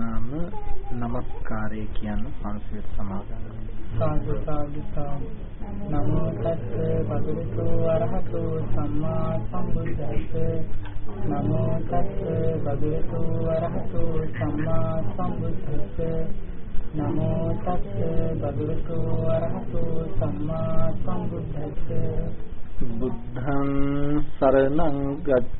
වුණාම নমස්කාරය කියන පන්සිල් සමාදන් සාදු සාදු සාදු නමෝ තස්ස භගවතු වරහතු සම්මා සම්බුද්දස්ස නමෝ තස්ස භගවතු වරහතු සම්මා සම්බුද්දස්ස. නමෝ තස්ස භගවතු වරහතු සම්මා සම්බුද්දස්ස. බුද්ධං සරණං ගච්ඡාමි සරණං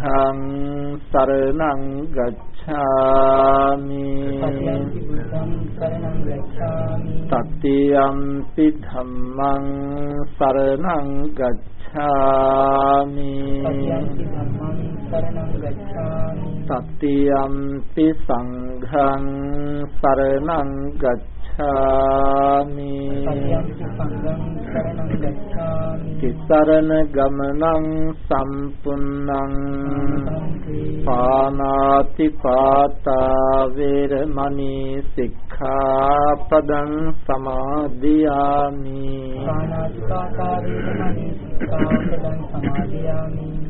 බුද්ධං සරණං ගච්ඡාමි। තත්තියම්පි ධම්මං සරණං ගච්ඡාමි। සතියම්පි ධම්මං සරණං ගච්ඡාමි තත්තියම්පි සංඝං සරණං ගච්ඡාමි। සතියම්පි සංඝං සරණං ගච්ඡාමි. තිසරණ ගමනං සම්පුන්නං පානාති පාතා වේරමණී සික්ඛාපදං සමාදියාමි. පාණාතිපාතා වේරමණී සික්ඛාපදං සමාදියාමි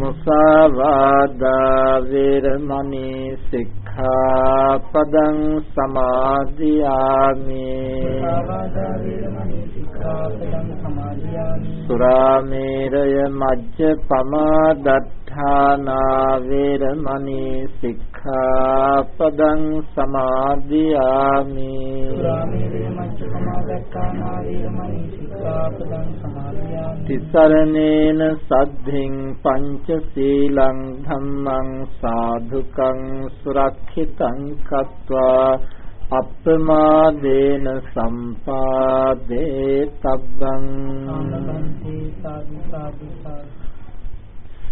මුසාවාදා වේරමණී සික්ඛාපදං සමාදියාමි සාවාදා වේරමණී සික්ඛාපදං සමාදියාමි සුරාමේරය මජ්ජ පමාදත්තානා වේරමණී සික්ඛාපදං සමාදියාමි. සුරාමේරය මච්චකමාදක්ඛානා වේරමණී සික්ඛාපදං සමාදියාමි තිසරණේන සද්ධින් පංචශීලං ධම්මං සාධුකං සුරක්ෂිතං කତ୍වා අප්‍රමාදේන සම්පාදේ තබ්බං. ආනන්දේ සාදු සාදු සාදු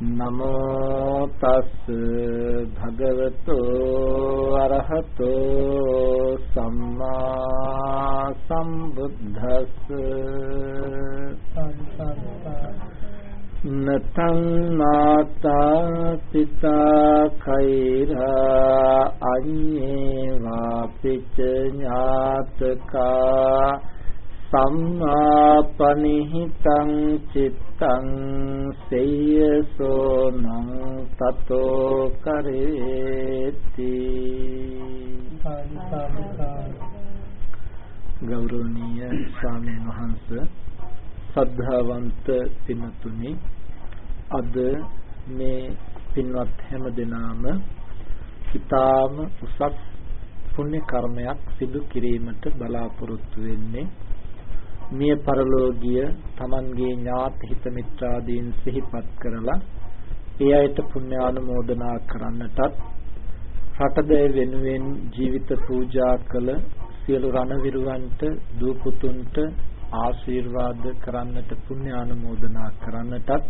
නමෝ තස් භගවතු අරහතෝ සම්මා සම්බුද්දස්ස සාදු සාදු සාදු නතං මාතා පිතා කෛරා අඤ්ඤේවා පිච ඥාතකා සම්මාපනිහිතං චිත්තං සේයසෝනං තතෝ කරේති. සාදු සාදු සාදු ගෞරවනීය ස්වාමීන් වහන්ස සද්ධාවන්ත පින්තුනි අද මේ පින්වත් හැම දෙනාම ඊටාම උසස් පුණ්‍ය කර්මයක් සිදු කිරීමට බලාපොරොත්තු වෙන්නේ මිය පරලෝකීය Tamanගේ ඥාති හිත මිත්‍රාදීන් සිහිපත් කරලා ඒ අයට පුණ්‍යානුමෝදනා කරන්නටත් රටදේ වෙනුවෙන් ජීවිත පූජා කළ සියලු රණවිරුවන්ට දූ පුතුන්ට ආශිර්වාද කරන්නට පුණ්‍යානුමෝදනා කරන්නටත්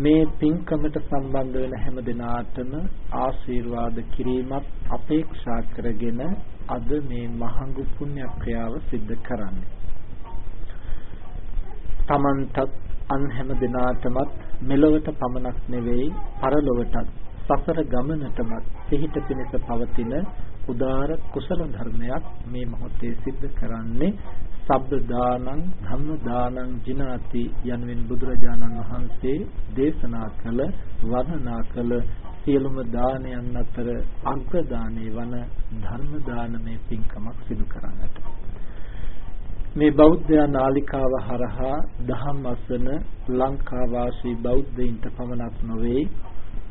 මේ පින්කමට සම්බන්ධ වෙන හැම දිනාටම ආශිර්වාද කිරීමත් අපේක්ෂා කරගෙන අද මේ මහඟු පුණ්‍ය ක්‍රියාව සිද්ධ කරන්නේ. තමන්ටත් අන් හැම දිනාටමත් මෙලොවට පමණක් නෙවෙයි පරලොවටත් සසර ගමනටමත් සිහිත පිණිස පවතින උදාර කුසල ධර්මයක් මේ මොහොතේ සිද්ධ කරන්නේ සබ්බ දානං ධම්ම දානං ජිනාති යනුවෙන් බුදුරජාණන් වහන්සේ දේශනා කළ වර්ණනා කළ සියලුම දානයන් අතර අග්‍ර දානේ වන ධර්ම දානමය පින්කමක් සිදු කරන්නට. මේ බෞද්ධ නාලිකාව හරහා දහම් අසන ලංකා වාසී බෞද්ධයින්ට පමණක් නොවේ.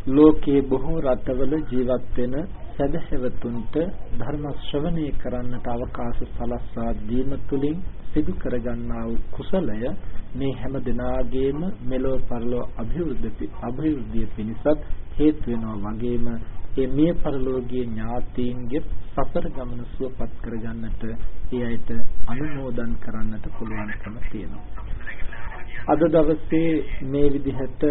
ලෝකයේ බොහෝ රටවල ජීවත් වෙන සදහැවතුන්ට ධර්ම ශ්‍රවණය කරන්නට අවකාශ සලස්වා දීම තුළින් සිදු කරගන්නා වූ කුසලය මේ හැම දිනාගේම මෙලොව පරලොව අභිවෘද්ධි අභිවෘද්ධිය පිණිසත් හේතු වෙනවා වගේම ඒ මිය පරලෝකීය ඥාතීන්ගේ සසර ගමන සුවපත් කරගන්නට ඒ අයට අනුමෝදන් කරන්නට පුළුවන්කම තියෙනවා. අද දවසේ මේ විදිහට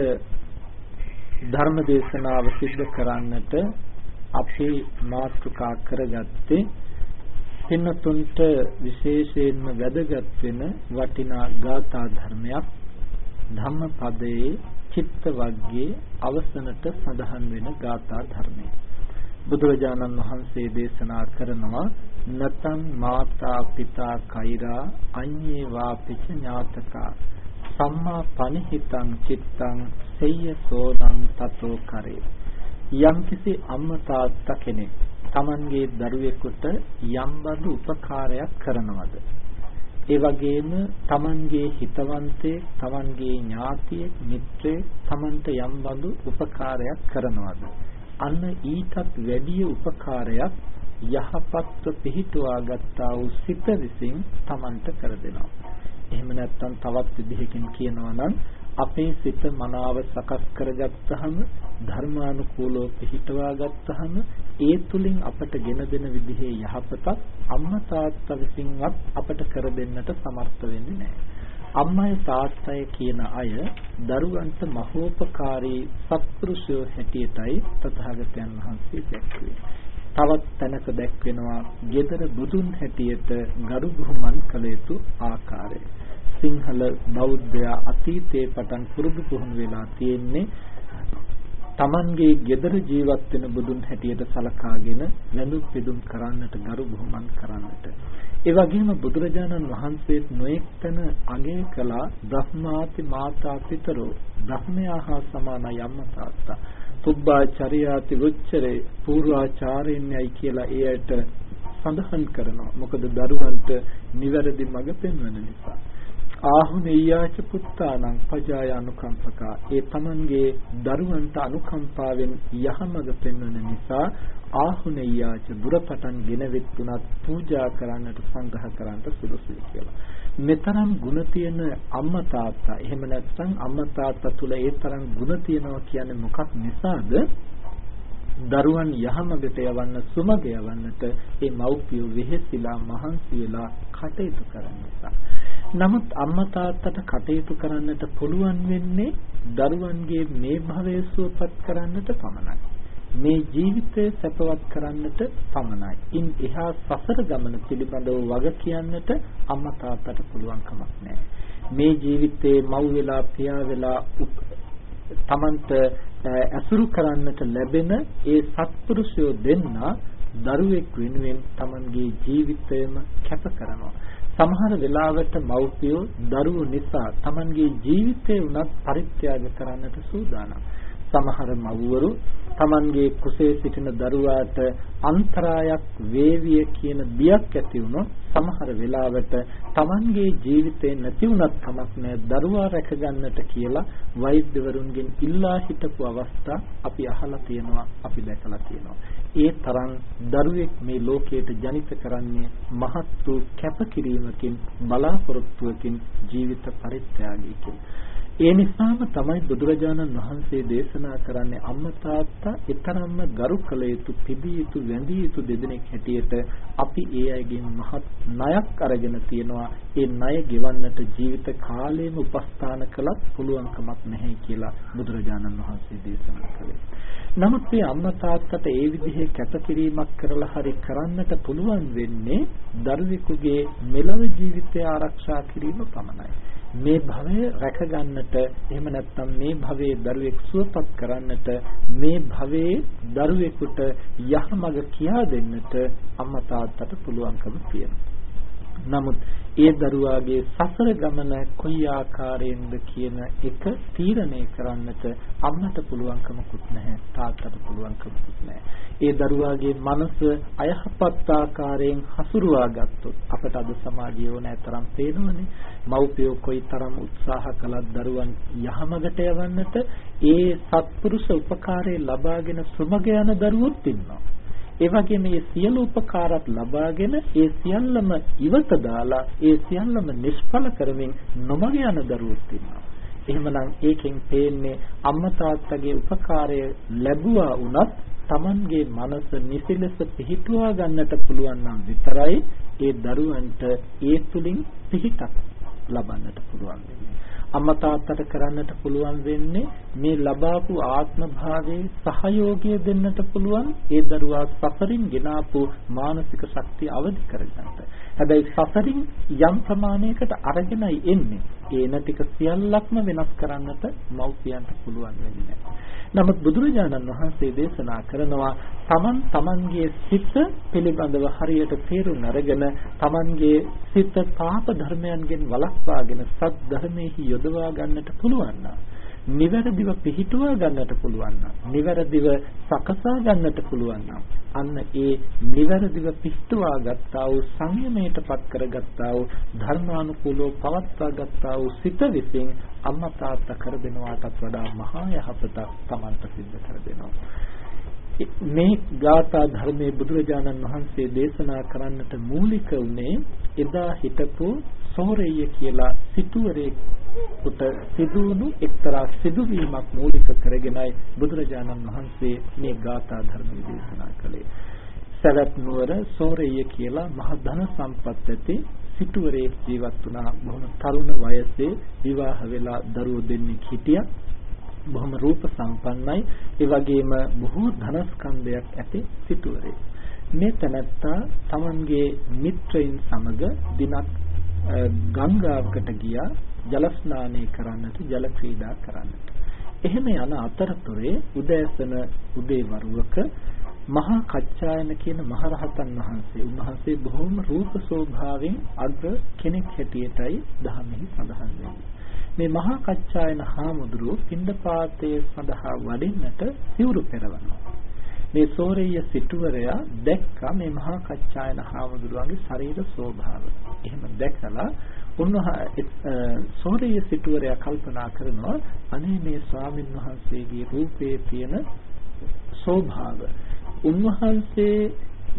ධර්ම දේශනාව සිද්ධ කරන්නට අපි මාතෘකා කරගත්තේ පින්නතුන්ට විශේෂයෙන්ම වැදගත් වෙන වටිනා ගාථා ධර්මයක් ධම්මපදයේ චිත්ත වර්ගයේ අවසනට සඳහන් වෙන ගාථා ධර්මය. බුදුරජාණන් වහන්සේ දේශනා කරනවා නතං මාතා පිතා කෛරා අඤ්ඤේ වාපිච ඥාතකා. සම්මා පනිහිතං චිත්තං සෙය්‍ය සෝනං තතෝ කරේ. යම්කිසි අම්මා තාත්තා කෙනෙක් Tamanගේ දරුවෙකුට යම් බඳු උපකාරයක් කරනවද? ඒ වගේම Tamanගේ හිතවන්තේ Tamanගේ ඥාතියෙක් මිත්‍රයෙක් Tamanට යම් බඳු උපකාරයක් කරනවද? අන්න ඊටත් වැඩි උපකාරයක් යහපත්ව පිහිටුවා ගත්තා වූ සිත විසින් Tamanට කර දෙනවා. එහෙම නැත්නම් තවත් විදිහකින් කියනවා නම් අපේ සිත මනාව සකස් කරගත්තහම ධර්මානුකූලව පිහිටවා ගත්තහම ඒ තුලින් අපට ගෙන දෙන විදිහේ යහපතක් අම්මා තාත්තා විසින්වත් අපට කර දෙන්නට සමර්ථ වෙන්නේ නැහැ. අම්මයි තාත්තයි කියන අය දරුවන්ට මහෝපකාරී සත්පුරුෂයෝ හැටියටයි තථාගතයන් වහන්සේ දැක්වේ. තවත් තැනක දැක්වෙනවා gedara බුදුන් හැටියට ගරු බුහුමන් කළ යුතු ආකාරය. සිංහල බෞද්ධයා අතීතයේ පටන් පුරුදු පුහුණු වෙලා තියෙන්නේ Tamanගේ gedara ජීවත් වෙන බුදුන් හැටියට සලකාගෙන වැඳුම් පිදුම් කරන්නට ගරු බුහුමන් කරන්නට. ඒ වගේම බුදුරජාණන් වහන්සේත් නොඑක් තැන අගය කළා බ්‍රහ්මාති මාතා පිතරෝ. බ්‍රහ්මයා හා සමාන යම්ම තාත්තා. පුබ්බාචරියාති වුච්චරේ පූර්වාචාරින්යයි කියලා එයට සඳහන් කරනවා. මොකද දරුවන්ට නිවැරදි මඟ පෙන්වන නිසා. ආහුනේයාච පුත්තානං පජාය අනුකම්පකා ඒ තමන්ගේ දරුවන්ට අනුකම්පාවෙන් යහමඟ පෙන්වන නිසා ආහුනේයාච දුරපටන් ගෙනවෙත්තුණත් පූජා කරන්නට සංග්‍රහ කරන්නට සුදුසුයි කියලා. මෙතරම් ಗುಣ තියෙන අම්මා තාත්තා එහෙම නැත්නම් අම්මා තාත්තා තුල ඒ තරම් ಗುಣ තියෙනවා කියන්නේ මොකක් නිසාද? දරුවන් යහමඟට යවන්න සුමග යවන්නට ඒ මව්පියෝ වෙහෙසිලා මහන්සි වෙලා කටයුතු කරන නිසා නමුත් අම්මා තාත්තට කටයුතු කරන්නට පුළුවන් වෙන්නේ දරුවන්ගේ මේ භවය සුවපත් කරන්නට පමණයි. මේ ජීවිතය සැපවත් කරන්නට පමණයි. ඉන් එහා සසර ගමන පිළිබඳව වග කියන්නට අම්මා තාත්තට පුළුවන් කමක් නැහැ. මේ ජීවිතේ මව් වෙලා පියා වෙලා තමන්ට ඇසුරු කරන්නට ලැබෙන ඒ සත්පුරුෂයෝ දෙන්නා දරුවෙක් වෙනුවෙන් තමන්ගේ ජීවිතයම කැප කරනවා. සමහර වෙලාවට මව්පියෝ දරුවෝ නිසා Tamanගේ ජීවිතේ උනත් පරිත්‍යාග කරන්නට සූදානම්. සමහර මව්වරු Tamanගේ කුසේ සිටින දරුවාට අන්තරායක් වේවිය කියන බියක් ඇති වුණොත් සමහර වෙලාවට Tamanගේ ජීවිතේ නැති වුණත් කමක් නැහැ දරුවා රැකගන්නට කියලා වෛද්‍යවරුන්ගෙන් ඉල්ලා හිටපු අවස්ථා අපි අහලා තියෙනවා අපි දැකලා තියෙනවා. ඒ තරම් දරුවෙක් මේ ලෝකයට ජනිත කරන්නේ මහත් වූ කැපකිරීමකින් බලාපොරොත්තුවකින් ජීවිත පරිත්‍යාගයකින්. ඒ නිසාම තමයි බුදුරජාණන් වහන්සේ දේශනා කරන්නේ අම්මා තාත්තා ඊතරම්ම ගරු කළ යුතු පිබිය යුතු වැඳිය යුතු දෙදෙනෙක් හැටියට අපි ඒ අයගෙන් මහත් ණයක් අරගෙන තියෙනවා ඒ ණය ගෙවන්නට ජීවිත කාලයම උපස්ථාන කළත් පුළුවන් කමක් නැහැ කියලා බුදුරජාණන් වහන්සේ දේශනා කළේ. නමුත් මේ අම්මා තාත්තට ඒ විදිහේ කැපකිරීමක් කරලා හරි කරන්නට පුළුවන් වෙන්නේ දරුවෙකුගේ මෙලව ජීවිතය ආරක්ෂා කිරීම පමණයි. මේ භවය රැකගන්නට එහෙම නැත්නම් මේ භවයේ දරුවෙක් සුවපත් කරන්නට මේ භවයේ දරුවෙකුට යහමඟ කියා දෙන්නට අම්මා තාත්තට පුළුවන්කම තියෙනවා. නමුත් ඒ දරුවාගේ සසර ගමන කොයි ආකාරයෙන්ද කියන එක තීරණය කරන්නට අම්මට පුළුවන්කමකුත් නැහැ තාත්තට පුළුවන්කමකුත් නැහැ. ඒ දරුවාගේ මනස අයහපත් ආකාරයෙන් හසුරුවා ගත්තොත් අපට අද සමාජයේ ඕනෑ තරම් පේනවනේ. මව්පියෝ කොයිතරම් උත්සාහ කළත් දරුවන් යහමගට යවන්නට ඒ සත්පුරුෂ උපකාරය ලබාගෙන සුමග යන දරුවොත් ඉන්නවා. ඒ වගේම මේ සියලු උපකාරات ලබාගෙන ඒ සියල්ලම ඉවත දාලා ඒ සියල්ලම නිෂ්ඵල කරමින් නොමග යන දරුවොත් ඉන්නවා. එහෙමනම් ඒකෙන් පේන්නේ අම්මා තාත්තගේ උපකාරය ලැබුවා වුණත් Tamanගේ මනස නිසිලස පිහිටුවා ගන්නට පුළුවන් නම් විතරයි ඒ දරුවන්ට ඒ තුලින් පිහිටක් ලබන්නට පුළුවන් වෙන්නේ. අම්මා තාත්තට කරන්නට පුළුවන් වෙන්නේ මේ ලබාපු ආත්ම භාවයේ සහයෝගය දෙන්නට පුළුවන් ඒ දරුවා සසරින් ගෙනාපු මානසික ශක්තිය අවදි කරගන්නට. හැබැයි සසරින් යම් ප්‍රමාණයකට අරගෙනයි එන්නේ. ඒන ටික සියල්ලක්ම වෙනස් කරන්නට මව්පියන්ට පුළුවන් වෙන්නේ නමුත් බුදුරජාණන් වහන්සේ දේශනා කරනවා තමන් තමන්ගේ සිත පිළිබඳව හරියට තේරුම් අරගෙන තමන්ගේ සිත පාප ධර්මයන්ගෙන් වළක්වාගෙන සත් ධර්මෙහි යොදවා ගන්නට පුළුවන් නම් නිවැරදිව පිහිටුවා ගන්නට පුළුවන් නම් නිවැරදිව සකසා ගන්නට පුළුවන් නම් අන්න ඒ නිවැරදිව පිහිටුවා ගත්තා වූ සංයමයටපත් කරගත්තා වූ ධර්මානුකූලව පවත්වා ගත්තා වූ සිත විසින් අම්මා තාත්තා කර දෙනවාටත් වඩා මහා යහපතක් Tamanta සිද්ධ කර දෙනවා. මේ ගාථා ධර්මයේ බුදුරජාණන් වහන්සේ දේශනා කරන්නට මූලික උනේ එදා හිටපු සෝරෙය කියලා සිටුවරේ උට සිදුවුණු එක්තරා සිදුවීමක් මූලික කරගෙනයි බුදුරජාණන් වහන්සේ මේ ගාථා ධර්ම දේශනා කළේ. සවැත් නුවර සෝරෙය කියලා මහ ධන සම්පත් ඇති සිටුවරේ ජීවත් වුණා බොහොම තරුණ වයසේ විවාහ වෙලා දරුවෝ දෙන්නෙක් හිටියා. බොහොම රූප සම්පන්නයි ඒ වගේම බොහෝ ධනස්කන්ධයක් ඇති සිටුවරේ. මේ තැනැත්තා Tamanගේ මිත්‍රයින් සමග දිනක් ගංගාවකට ගියා ජල ස්නානය කරන්නට ජල ක්‍රීඩා කරන්නට. එහෙම යන අතරතුරේ උදෑසන උදේ වරුවක මහා කච්චායන කියන මහරහතන් වහන්සේ උන්වහන්සේ බොහොම රූප ස්වභාවයෙන් අග්‍ර කෙනෙක් හැටියටයි දහමෙහි සඳහන් වෙන්නේ. මේ මහා කච්චායන හාමුදුරුව පින්ඩපාතයේ සඳහා වඩින්නට සිවුරු පෙරවනවා. මේ සෝරෙය සිටුවරයා දැක්කා මේ මහා කච්චායන හාමුදුරුවන්ගේ ශරීර ස්වභාවය. එහෙම දැකලා උන්වහන්සේ සෝරිය සිටුවරයා කල්පනා කරනවා අනේ මේ ස්වාමින් වහන්සේගේ රූපේ තියෙන ස්වභාව උන්වහන්සේ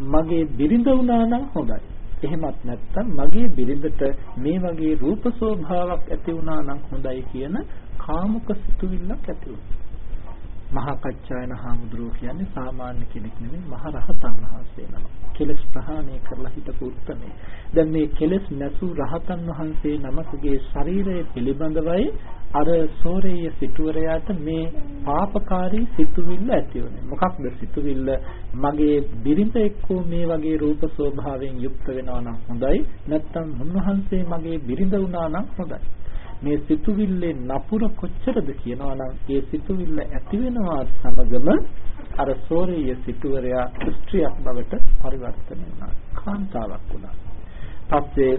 මගේ බිරිඳ වුණා නම් හොඳයි. එහෙමත් නැත්නම් මගේ බිරිඳට මේ වගේ රූප ස්වභාවයක් ඇති වුණා නම් හොඳයි කියන කාමුක සිතුවිල්ලක් ඇති වුණා. මහා කච්චායන හාමුදුරුවෝ කියන්නේ සාමාන්‍ය කෙනෙක් නෙමෙයි මහ රහතන් වහන්සේ නමක්. කෙලස් ප්‍රහාණය කරලා හිටපු උත්මේ. දැන් මේ කෙලස් නැසූ රහතන් වහන්සේ නමකගේ ශරීරය පිළිබඳවයි අර සෝරේය සිටුවරයාට මේ පාපකාරී සිතුවිල්ල ඇති වුණේ. මොකක්ද සිතුවිල්ල? මගේ බිරිඳ එක්කෝ මේ වගේ රූප ස්වභාවයෙන් යුක්ත වෙනවා නම් හොඳයි. නැත්නම් මුන්වහන්සේ මගේ බිරිඳ වුණා නම් හොඳයි. මේ සිතුවිල්ලේ නපුර කොච්චරද කියනවා නම් ඒ සිතුවිල්ල ඇති වෙනවා සමගම අර සෝරීය සිටුවරයා ස්ත්‍රියක් බවට පරිවර්තන වුණා කාන්තාවක් වුණා. පස්සේ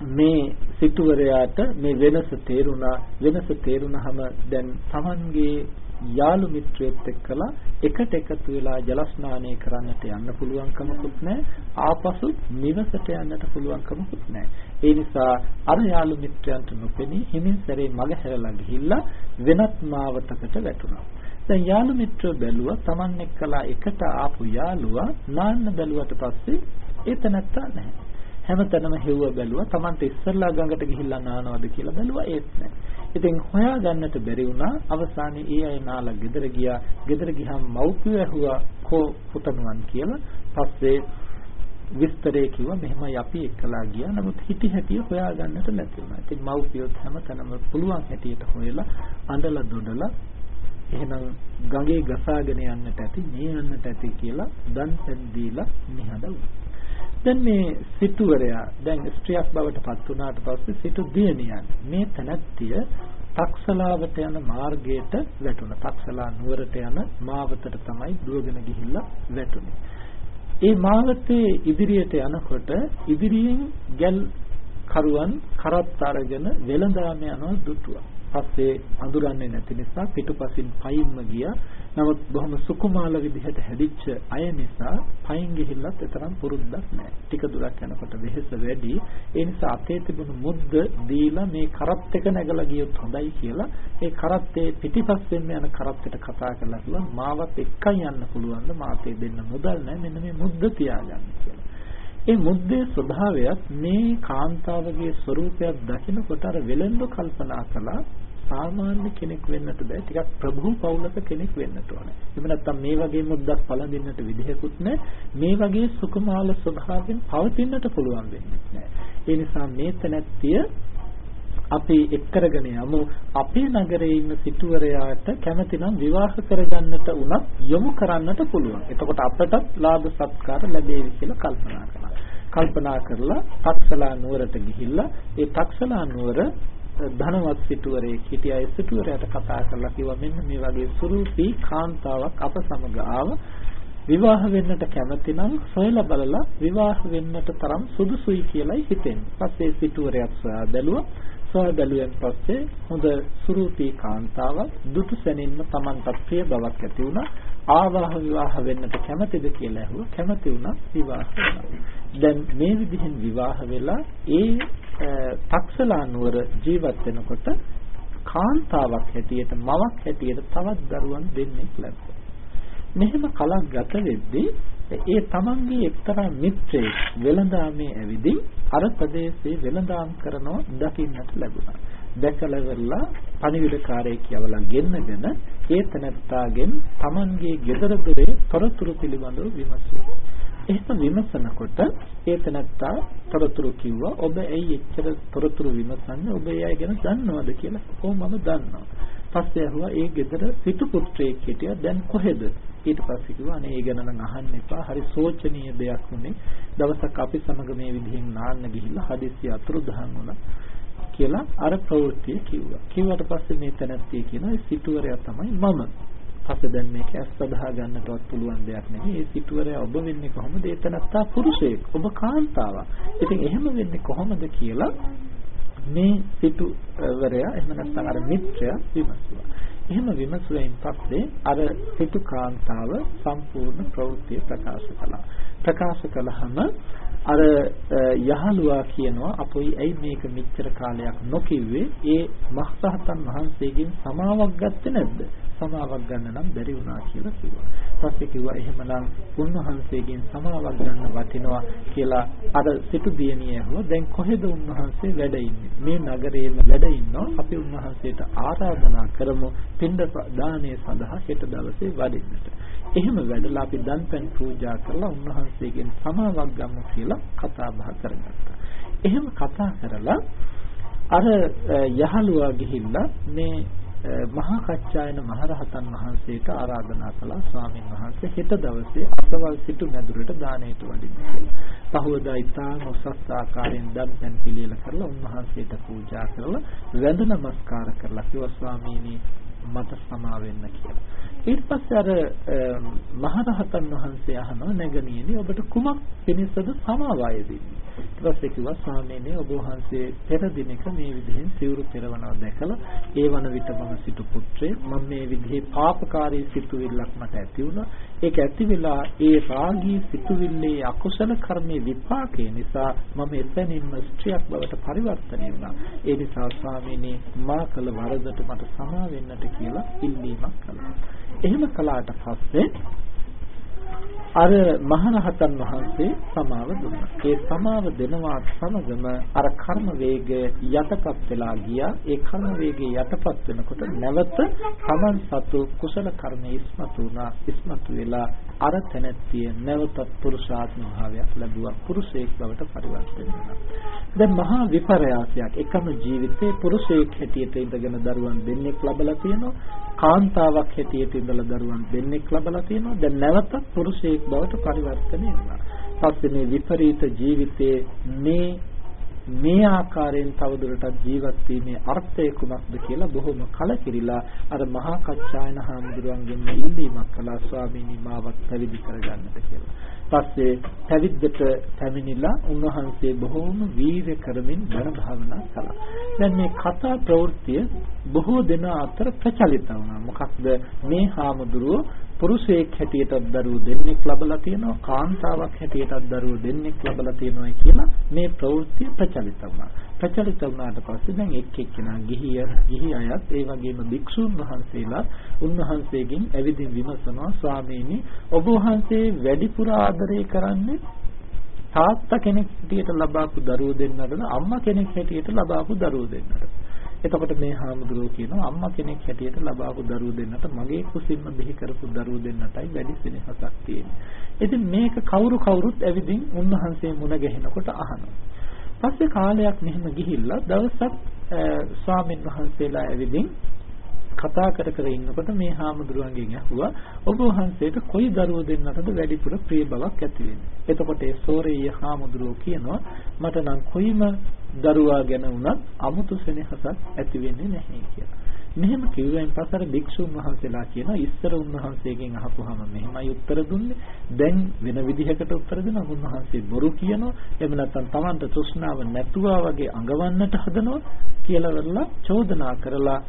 මේ සිටුවරයාට මේ වෙනස තේරුණා වෙනස තේරුණාම දැන් Tamanගේ යාළු මිත්‍රයෙක් එක්කලා එකට එකතු වෙලා ජල ස්නානය කරන්නට යන්න පුළුවන්කමකුත් නැහැ. ආපසු නිවසට යන්නට පුළුවන්කමකුත් නැහැ. ඒ නිසා අර යාළු මිත්‍රයන්ට නොපෙනී හිමින් සැරේ මග හැරලා ගිහිල්ලා වෙනත් මාවතකට වැටුණා. දැන් යාළු මිත්‍රව බැලුවා Taman එක්කලා එකට ආපු යාළුවා නාන්න බැලුවට පස්සේ ඒ තැනත්තා නැහැ. හැමතැනම හෙව්ව බැලුවා Tamanට ඉස්සරලා ගඟට ගිහිල්ලා නානවද කියලා බැලුවා ඒත් නැහැ. ඉතින් හොයා ගන්නට බැරි වුණා අවසානයේ ඒ අය නාලා ගෙදර ගියා. ගෙදර ගියාම මව්පිය ඇහුවා කෝ පුතණුවන් කියලා. පස්සේ විස්තරේ කිව්වා මෙහෙමයි අපි එක්කලා ගියා. නමුත් හිටි හැටිය හොයා ගන්නට නැති වුණා. ඉතින් මව්පියොත් හැමතැනම පුළුවන් හැටියට හොයලා අඬලා දොඩලා එහෙනම් ගඟේ ගසාගෙන යන්නට ඇති මේ යන්නට ඇති කියලා දන් පෙන් දීලා නිහඬ වුණා. දැන් මේ සිටුවරයා දැන් ස්ත්‍රියක් බවට පත් වුණාට පස්සේ සිටු දියණියන් මේ තනත්තිය තක්සලාවට යන මාර්ගයට වැටුණා. තක්සලා නුවරට යන මාවතට තමයි දුවගෙන ගිහිල්ලා වැටුනේ. ඒ මාවතේ ඉදිරියට යනකොට ඉදිරියෙන් ගැල් කරුවන් කරත් අරගෙන වෙළඳාම යනවා දුටුවා. පස්සේ අඳුරන්නේ නැති නිසා පිටුපසින් පයින්ම ගියා. නමුත් බොහොම සුකුමාල විදිහට හැදිච්ච අය නිසා පයින් ගිහිල්ලත් එතරම් පුරුද්දක් නැහැ. ටික දුරක් යනකොට වෙහෙස වැඩි. ඒ නිසා අතේ තිබුණු මුද්ද දීලා මේ කරත් එක නැගලා ගියොත් හොඳයි කියලා ඒ කරත්තේ පිටිපස්සෙන් යන කරත්තට කතා කරලා කිව්වා මාවත් එක්කන් යන්න පුළුවන්ද මාතේ දෙන්න මුදල් නැහැ මෙන්න මේ මුද්ද තියාගන්න කියලා. ඒ මුද්දේ ස්වභාවයත් මේ කාන්තාවගේ ස්වરૂපයක් දකිනකොට අර වෙලෙන්දු කල්පනා කළා සාමාන්‍ය කෙනෙක් වෙන්නට බෑ ටිකක් ප්‍රභූ පවුලක කෙනෙක් වෙන්නට ඕනේ. එහෙම නැත්නම් මේ වගේ මුද්දක් පළඳින්නට විදිහකුත් නැහැ. මේ වගේ සුකුමාල ස්වභාවයෙන් පවතින්නට පුළුවන් වෙන්නේ නැහැ. ඒ නිසා මේ තැනැත්තිය අපි එක් කරගෙන යමු අපේ නගරේ ඉන්න සිටුවරයාට කැමතිනම් විවාහ කරගන්නට උනත් යොමු කරන්නට පුළුවන්. එතකොට අපටත් ලාභ සත්කාර ලැබේවි කියලා කල්පනා කරනවා. කල්පනා කරලා තක්සලා නුවරට ගිහිල්ලා ඒ තක්සලා නුවර ධනවත් සිටුවරයෙක් හිටියා ඒ සිටුවරයාට කතා කරලා කිව්වා මෙන්න මේ වගේ සුරූපී කාන්තාවක් අප සමග ආව විවාහ වෙන්නට කැමති නම් සොයලා බලලා විවාහ වෙන්නට තරම් සුදුසුයි කියලායි හිතෙන්නේ. පස්සේ සිටුවරයක් සොයා බැලුවා. සොයා බැලුවෙන් පස්සේ හොඳ සුරූපී කාන්තාවක් දුටු සැනින්ම Tamanට ප්‍රිය බවක් ඇති වුණා. ආවාහ විවාහ වෙන්නට කැමතිද කියලා ඇහුවා. කැමති වුණා විවාහ වුණා. දැන් මේ විදිහෙන් විවාහ වෙලා ඒ තක්සලා නුවර ජීවත් වෙනකොට කාන්තාවක් හැටියට මවක් හැටියට තවත් දරුවන් දෙන්නෙක් ලැබුවා. මෙහෙම කලක් ගත වෙද්දී ඒ තමන්ගේ එක්තරා මිත්‍රයෙක් වෙළඳාමේ ඇවිදින් අර ප්‍රදේශයේ වෙළඳාම් කරනව දකින්නට ලැබුණා. දැකලවලා පණිවිඩකාරයෙක් යවලා ගෙන්නගෙන ඒ තනත්තාගෙන් තමන්ගේ gedara dore තොරතුරු පිළිබඳව විමසුවා. එහෙම විමසනකොට ඒ තනත්තා තොරතුරු කිව්වා ඔබ ඇයි එච්චර තොරතුරු විමසන්නේ ඔබ ඒ අය ගැන දන්නවද කියලා. "ඔව් මම දන්නවා." පස්සේ ඇහුවා ඒ gedara සිටු පුත්‍රයෙක් හිටියා දැන් කොහෙද? ඊට පස්සේ කිව්වා අනේ ඒ ගැන නම් අහන්න එපා. හරි සෝචනීය දෙයක් වුණේ. දවසක් අපි සමග මේ විදිහෙන් නාන්න ගිහිල්ලා හදිස්සි අතුරුදහන් වුණා. කියලා අර ප්‍රවෘත්තිය කිව්වා. කිව්වට පස්සේ මේ තැනැත්තිය කියනවා ඒ සිටුවරයා තමයි මම. පස්සේ දැන් මේක ඇස් සදහා ගන්නටවත් පුළුවන් දෙයක් නෙමෙයි. ඒ සිටුවරයා ඔබ වෙන්නේ කොහොමද? ඒ තැනත්තා පුරුෂයෙක්. ඔබ කාන්තාවක්. ඉතින් එහෙම වෙන්නේ කොහොමද කියලා මේ සිටුවරයා එහෙම නැත්නම් අර මිත්‍රයා විමසුවා. එහෙම විමසුවෙන් පස්සේ අර සිටු කාන්තාව සම්පූර්ණ ප්‍රවෘත්තිය ප්‍රකාශ කළා. ප්‍රකාශ කළාම අර යහළුවා කියනවා අපොයි ඇයි මේක මෙච්චර කාලයක් නොකිව්වේ ඒ මහසහතන් වහන්සේගෙන් සමාවක් ගත්තේ නැද්ද සමාවක් ගන්න නම් බැරි වුණා කියලා කිව්වා. පස්සේ කිව්වා එහෙමනම් උන්වහන්සේගෙන් සමාවක් ගන්න වටිනවා කියලා අර සිටු දියණිය ඇහුවා. දැන් කොහෙද උන්වහන්සේ වැඩ ඉන්නේ? මේ නගරයේම වැඩ ඉන්නවා. අපි උන්වහන්සේට ආරාධනා කරමු පින්ඩ දාණය සඳහා හෙට දවසේ වඩින්නට. එහෙම වැඩලා අපි දන්පැන් පූජා කරලා උන්වහන්සේගෙන් සමාවක් ගමු කියලා කතා බහ කරගත්තා. එහෙම කතා කරලා අර යහළුවා ගිහිල්ලා මේ මහා කච්චායන මහරහතන් වහන්සේට ආරාධනා කළා ස්වාමීන් වහන්සේ හෙට දවසේ අසවල් සිටු මැදුරට දාණයට වඩින්න කියලා. පහවදා ඊතාන උසස් ආකාරයෙන් දන්පැන් පිළියෙල කරලා උන්වහන්සේට පූජා කරලා වැඳ නමස්කාර කරලා කිව්වා ස්වාමීනි මට සමා වෙන්න කියලා. ඊට පස්සේ අර මහරහතන් වහන්සේ අහනවා නැගණියනි ඔබට කුමක් පිණිසද සමාවාය දෙන්නේ? ඊට පස්සේ කිව්වා ස්වාමීනි ඔබ වහන්සේ පෙර දිනක මේ විදිහෙන් සිවුරු පෙරවනවා දැකලා ඒ වන විට මම සිටු පුත්‍රේ මම මේ විදිහේ පාපකාරී සිතුවිල්ලක් මට ඇති වුණා. ඒක ඇති වෙලා ඒ රාගී සිතුවිල්ලේ අකුසල කර්මයේ විපාකේ නිසා මම එතනින්ම ස්ත්‍රියක් බවට පරිවර්තනය වුණා. ඒ නිසා ස්වාමීනි මා කළ වරදට මට සමා වෙන්නට කියලා ඉල්ලීමක් කළා. එහෙම කළාට පස්සේ අර මහරහතන් වහන්සේ සමාව දුන්නා. ඒ සමාව දෙනවාත් සමගම අර කර්ම වේගය යටපත් වෙලා ගියා. ඒ කර්ම වේගය යටපත් වෙනකොට නැවත තමන් සතු කුසල කර්ම ඉස්මතු වුණා. ඉස්මතු වෙලා අර තැනැත්තිය නැවතත් පුරුෂාත්ම භාවයක් ලැබුවා. පුරුෂයෙක් බවට පරිවර්තනය වුණා. දැන් මහා විපර්යාසයක් එකම ජීවිතේ පුරුෂයෙක් හැටියට ඉඳගෙන දරුවන් දෙන්නෙක් ලබලා තියෙනවා. කාන්තාවක් හැටියට ඉඳලා දරුවන් දෙන්නෙක් ලබලා තියෙනවා. දැන් නැවතත් පුරුෂයෙක් බවට පරිවර්තනය වෙනවා. පස්සේ මේ විපරීත ජීවිතයේ මේ මේ ආකාරයෙන් තවදුරටත් ජීවත් වීමේ අර්ථය කුමක්ද කියලා බොහොම කලකිරිලා අර මහා කච්චායන හාමුදුරුවන්ගෙන් ඉල්ලීමක් කළා ස්වාමීනි මාවත් පැවිදි කරගන්නට කියලා. පස්සේ පැවිද්දට පැමිණිලා උන්වහන්සේ බොහෝම වීර්ය කරමින් ධන භාවනා කළා. දැන් මේ කතා ප්‍රවෘත්තිය බොහෝ දෙනා අතර ප්‍රචලිත වුණා. මොකක්ද මේ හාමුදුරුවෝ පුරුෂයෙක් හැටියටත් දරුවෝ දෙන්නෙක් ලබලා තියෙනවා කාන්තාවක් හැටියටත් දරුවෝ දෙන්නෙක් ලබලා තියෙනවා කියලා මේ ප්‍රවෘත්ති ප්‍රචලිත වුණා. ප්‍රචලිත වුණාට පස්සේ දැන් එක් එක්කෙනා ගිහිය ගිහි අයත් ඒ වගේම භික්ෂුන් වහන්සේලා උන්වහන්සේගෙන් ඇවිදින් විමසනවා ස්වාමීනි ඔබ වහන්සේ වැඩිපුර ආදරය කරන්නේ තාත්තා කෙනෙක් හැටියට ලබාපු දරුවෝ දෙන්නටද අම්මා කෙනෙක් හැටියට ලබාපු දරුවෝ දෙන්නටද එතකොට මේ හාමුදුරුවෝ කියනවා අම්මා කෙනෙක් හැටියට ලබාපු දරුවෝ දෙන්නට මගේ කුසින්ම බිහි කරපු දරුවෝ දෙන්නටයි වැඩි සෙනෙහසක් තියෙන්නේ. ඉතින් මේක කවුරු කවුරුත් ඇවිදින් උන්වහන්සේ මුණ ගැහෙනකොට අහනවා. පස්සේ කාලයක් මෙහෙම ගිහිල්ලා දවසක් ස්වාමීන් වහන්සේලා ඇවිදින් කතා කර කර ඉන්නකොට මේ හාමුදුරුවන්ගෙන් ඇහුවා ඔබ වහන්සේට කොයි දරුවෝ දෙන්නටද වැඩිපුර ප්‍රිය බවක් ඇති වෙන්නේ. එතකොට ඒ සෝරේය හාමුදුරුවෝ කියනවා මට නම් කොයිම දරුවා ගැන වුණත් අමුතු සෙනෙහසක් ඇති වෙන්නේ නැහැ කියලා. මෙහෙම කිව්වෙන් පස්සර භික්ෂුන් වහන්සේලා කියන ඉස්සර උන්වහන්සේගෙන් අහපුවාම මෙහෙමයි උත්තර දුන්නේ දැන් වෙන විදිහකට උත්තර දෙනවා උන්වහන්සේ බොරු කියනවා එහෙම නැත්නම් Tamanට තෘෂ්ණාව නැතුවා වගේ අඟවන්නට හදනවා කියලා වෙලා චෝදනා කරලා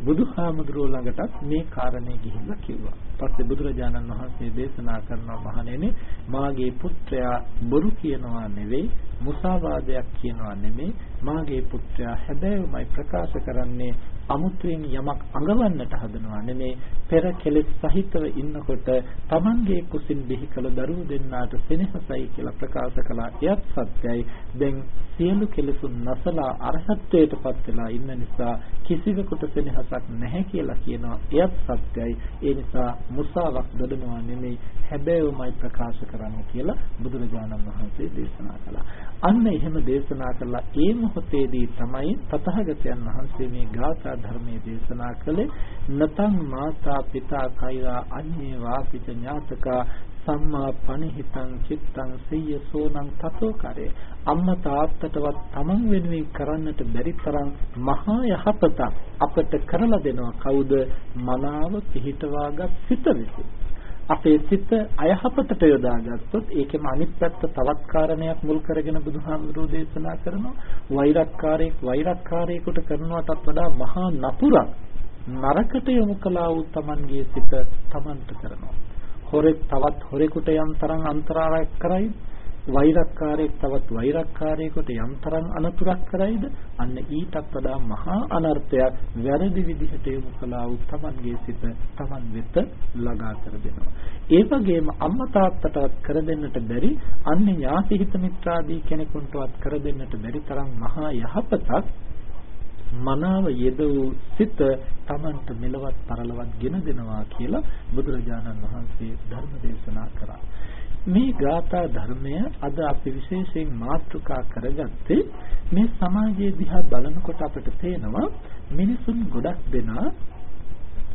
බුදුහාමුදුරුවෝ ළඟටත් මේ කාරණේ ගිහිල්ලා කිව්වා. පස්සේ බුදුරජාණන් වහන්සේ දේශනා කරනවා මහණෙනි මාගේ පුත්‍රයා බොරු කියනවා නෙවෙයි මුසාවාදයක් කියනවා නෙමෙයි. මාගේ පුත්‍රයා හැබෑවමයි ප්‍රකාශ කරන්නේ අමුතුවෙන් යමක් අඟවන්නට හදනවා නෙමේ. පෙර කෙලෙස් සහිතව ඉන්නකොට Tamange කුසින් බිහි කළ දරුවෝ දෙන්නාට සෙනෙහසයි කියලා ප්‍රකාශ කළා. එයත් සත්‍යයි. දැන් සියලු කෙලෙසුන් නැසලා අරහත්ත්වයටපත් වෙලා ඉන්න නිසා කිසිවෙකුට සෙනෙහසක් නැහැ කියලා කියනවා. එයත් සත්‍යයි. ඒ නිසා මුසාවක් දඩනවා නෙමෙයි හැබෑවමයි ප්‍රකාශ කරන්න කියලා බුදුරජාණන් වහන්සේ දේශනා කළා. අන්න එහෙම දේශනා කළා. ඒ මොහොතේදී තමයි තථාගතයන් වහන්සේ මේ ගාථා ධර්මයේ දේශනා කළේ නතං මාතා පිතා කෛරා අඤ්ඤේ වාපිත ඥාතකා සම්මා පනිහිතං චිත්තං සිය්‍ය සෝනං තතෝ කරේ. අම්මා තාත්තටවත් තමන් වෙනුවෙන් කරන්නට බැරි තරම් මහා යහපතක් අපට කරලා දෙනවා. කවුද? මනාව පිහිටවාගත් සිත විසින් අපේ සිත අයහපතට යොදාගත්තොත් ඒකෙම අනිත් පැත්ත තවත් කාරණයක් මුල් කරගෙන බුදුහාමුදුරෝ දේශනා කරනවා. වෛරක්කාරයෙක් වෛරක්කාරයෙකුට කරනවටත් වඩා මහා නපුරක් නරකට යොමු කළා වූ Tamanගේ සිත Tamanට කරනවා. හොරෙක් තවත් හොරෙකුට යම් තරම් අන්තරායක් කරයි. වෛරක්කාරයෙක් තවත් වෛරක්කාරයෙකුට යම්තරම් අනතුරක් කරයිද අන්න ඊටත් වඩා මහා අනර්ථයක් වැරදි විදිහට යොමු කළා වූ Tamanගේ සිත Taman වෙත ළඟා කර දෙනවා. ඒ වගේම අම්මා තාත්තටවත් කර දෙන්නට බැරි අන්‍ය ඥාති හිත මිත්‍රාදී කෙනෙකුටවත් කර දෙන්නට බැරි තරම් මහා යහපතක් මනාව යෙදවූ සිත Tamanට මෙලවත් පරලවත් ගෙන දෙනවා කියලා බුදුරජාණන් වහන්සේ ධර්ම දේශනා කරා. මේ ගාථා ධර්මය අද අපි විශේෂයෙන් මාතෘකා කරගත්තේ මේ සමාජයේ දිහා බලනකොට අපිට පේනවා මිනිසුන් ගොඩක් දෙනා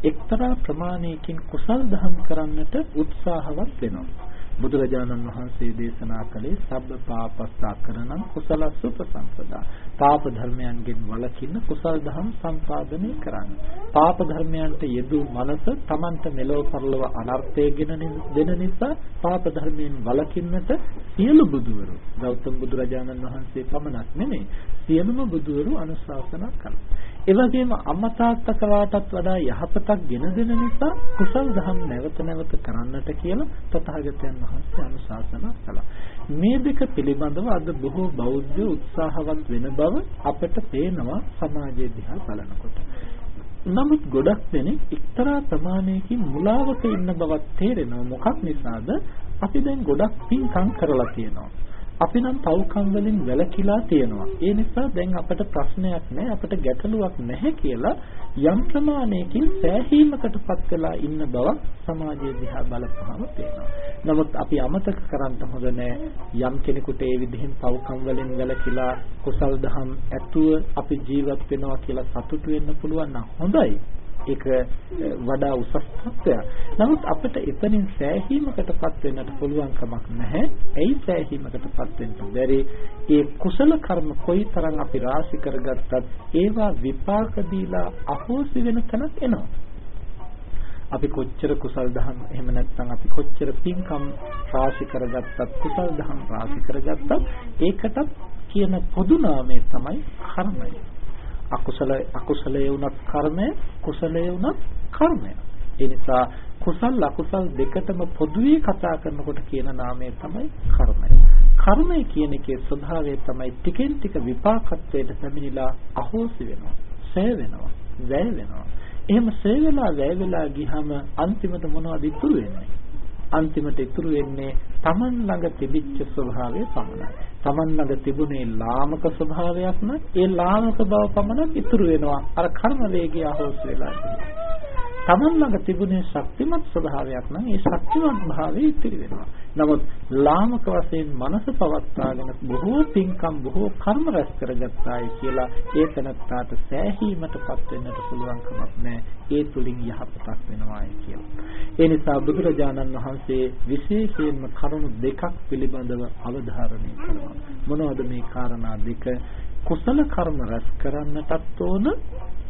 එක්තරා ප්‍රමාණයකින් කුසල් දහම් කරන්නට උත්සාහවත් වෙනවා. බුදුරජාණන් වහන්සේ දේශනා කළේ සබ්බ පාපස්සකරණං කුසලස්ස උපසම්පදා. පාප ධර්මයන්ගෙන් වළකින්න කුසල් දහම් සම්පාදනය කරන්න. පාප ධර්මයන්ට යෙදූ මනස Tamanta මෙලොව පරලොව අනර්ථයගෙන දෙන නිසා පාප ධර්මයෙන් වළකින්නට සියලු බුදුවරු ගෞතම බුදුරජාණන් වහන්සේ පමණක් නෙමෙයි සියලුම බුදුවරු අනුශාසනා කළා. ඒ වගේම අම්මා තාත්තා කලාටත් වඩා යහපතක් ගෙන දෙන නිසා කුසල් දහම් නැවත නැවත කරන්නට කියලා තථාගතයන් වහන්සේ අනුශාසනා කළා. මේ දෙක පිළිබඳව අද බොහෝ බෞද්ධ උත්සාහවත් වෙන බව අපට පේනවා සමාජයේ දිහා බලනකොට. නමුත් ගොඩක් දෙනෙක් එක්තරා ප්‍රමාණයකින් මුලාවක ඉන්න බවක් තේරෙනවා. මොකක් නිසාද? අපි දැන් ගොඩක් පින්කම් කරලා තියෙනවා. අපි නම් පව්කම් වලින් වැළකීලා තියෙනවා. ඒ නිසා දැන් අපට ප්‍රශ්නයක් නැහැ, අපට ගැටලුවක් නැහැ කියලා යම් ප්‍රමාණයකින් සෑහීමකටපත් වෙලා ඉන්න බව සමාජයේ දිහා බලපුවම පේනවා. නමුත් අපි අමතක කරන්න හොඳ යම් කෙනෙකුට ඒ විදිහෙන් පව්කම් වලින් වැළකීලා කුසල් දහම් ඇතුව අපි ජීවත් වෙනවා කියලා සතුටු වෙන්න පුළුවන් නම් හොඳයි. ඒක eh, වඩා උසස් තත්ත්වයක්. නමුත් අපිට එතනින් සෑහීමකටපත් වෙන්නට පුළුවන් කමක් නැහැ. ඇයි සෑහීමකටපත් වෙන්න බැරි? ඒ කුසල කර්ම කොයිතරම් අපි රාශි කරගත්තත් ඒවා විපාක දීලා අහෝසි වෙන තැනක් එනවා. අපි කොච්චර කුසල් දහම් එහෙම නැත්නම් අපි කොච්චර පින්කම් රාශි කරගත්තත් කුසල් දහම් රාශි කරගත්තත් ඒකටත් කියන පොදු නාමය තමයි කර්මය. අකුසල අකුසලයේ වුණත් කර්මය කුසලයේ වුණත් කර්මය. ඒ නිසා කුසල් අකුසල් දෙකටම පොදුවේ කතා කරනකොට කියන නාමය තමයි කර්මය. කර්මය කියන එකේ ස්වභාවය තමයි ටිකෙන් ටික විපාකත්වයට පැමිණිලා අහෝසි වෙනවා, සෑ වෙනවා, වැය වෙනවා. එහෙම සෑ වෙලා වැය වෙලා ගියහම අන්තිමට මොනවද ඉතුරු වෙන්නේ? අන්තිමට ඉතුරු වෙන්නේ Taman ළඟ තිබිච්ච ස්වභාවය පමණයි. Taman ළඟ තිබුණේ ලාමක ස්වභාවයක් නම් ඒ ලාමක බව පමණක් ඉතුරු වෙනවා. අර කර්ම වේගය අහෝස් වෙලා Taman ළඟ තිබුණේ ශක්තිමත් ස්වභාවයක් නම් ඒ ශක්තිමත් භාවය ඉතිරි වෙනවා. නමුත් ලාමක වශයෙන් මනස පවත්වාගෙන බොහෝ පින්කම් බොහෝ කර්ම රැස් කරගත්තායි කියලා ඒ තනත්තාට සෑහීමටපත් වෙන්නට පුළුවන් කමක් නැහැ. ඒ තුලින් යහපතක් වෙනවායි කියලා. ඒ නිසා බුදුරජාණන් වහන්සේ විශේෂයෙන්ම කරුණු දෙකක් පිළිබඳව අවධාරණය කරනවා. මොනවද මේ කාරණා දෙක? කුසල කර්ම රැස් කරන්නටත් ඕන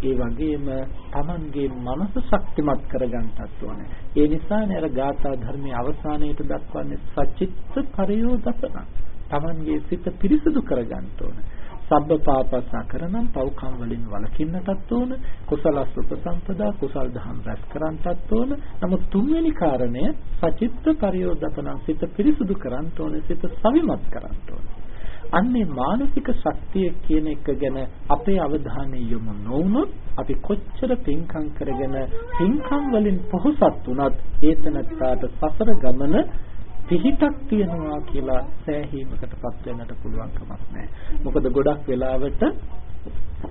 ඒ වගේම Tamanගේ මනස ශක්තිමත් කරගන්නත් ඕනේ. ඒ නිසානේ අර ගාථා ධර්මයේ අවසානයේට දක්වන්නේ සචිත්ත පරියෝදපන. Tamanගේ සිත පිරිසුදු කරගන්න ඕනේ. සබ්බ පාපසකරණම් පව්කම් වලින් වළකින්නටත් ඕන කුසලස් උපසම්පදා කුසල් දහම් රැස් කරන්නටත් ඕන නමුත් තුන්වෙනි කාරණය සචිත්ත පරියෝදපන සිත පිරිසුදු කරන්න ඕනේ සිත සවිමත් කරන්න ඕනේ අන්නේ මානසික ශක්තිය කියන එක ගැන අපේ අවධානය යොමු නොවුනොත් අපි කොච්චර පින්කම් කරගෙන පින්කම් වලින් පොහොසත් වුණත් ඒතනත්තාට සසර ගමන පිහිටක් තියනවා කියලා සෑහීමකටපත් වෙන්නට පුළුවන් කමක් නැහැ. මොකද ගොඩක් වෙලාවට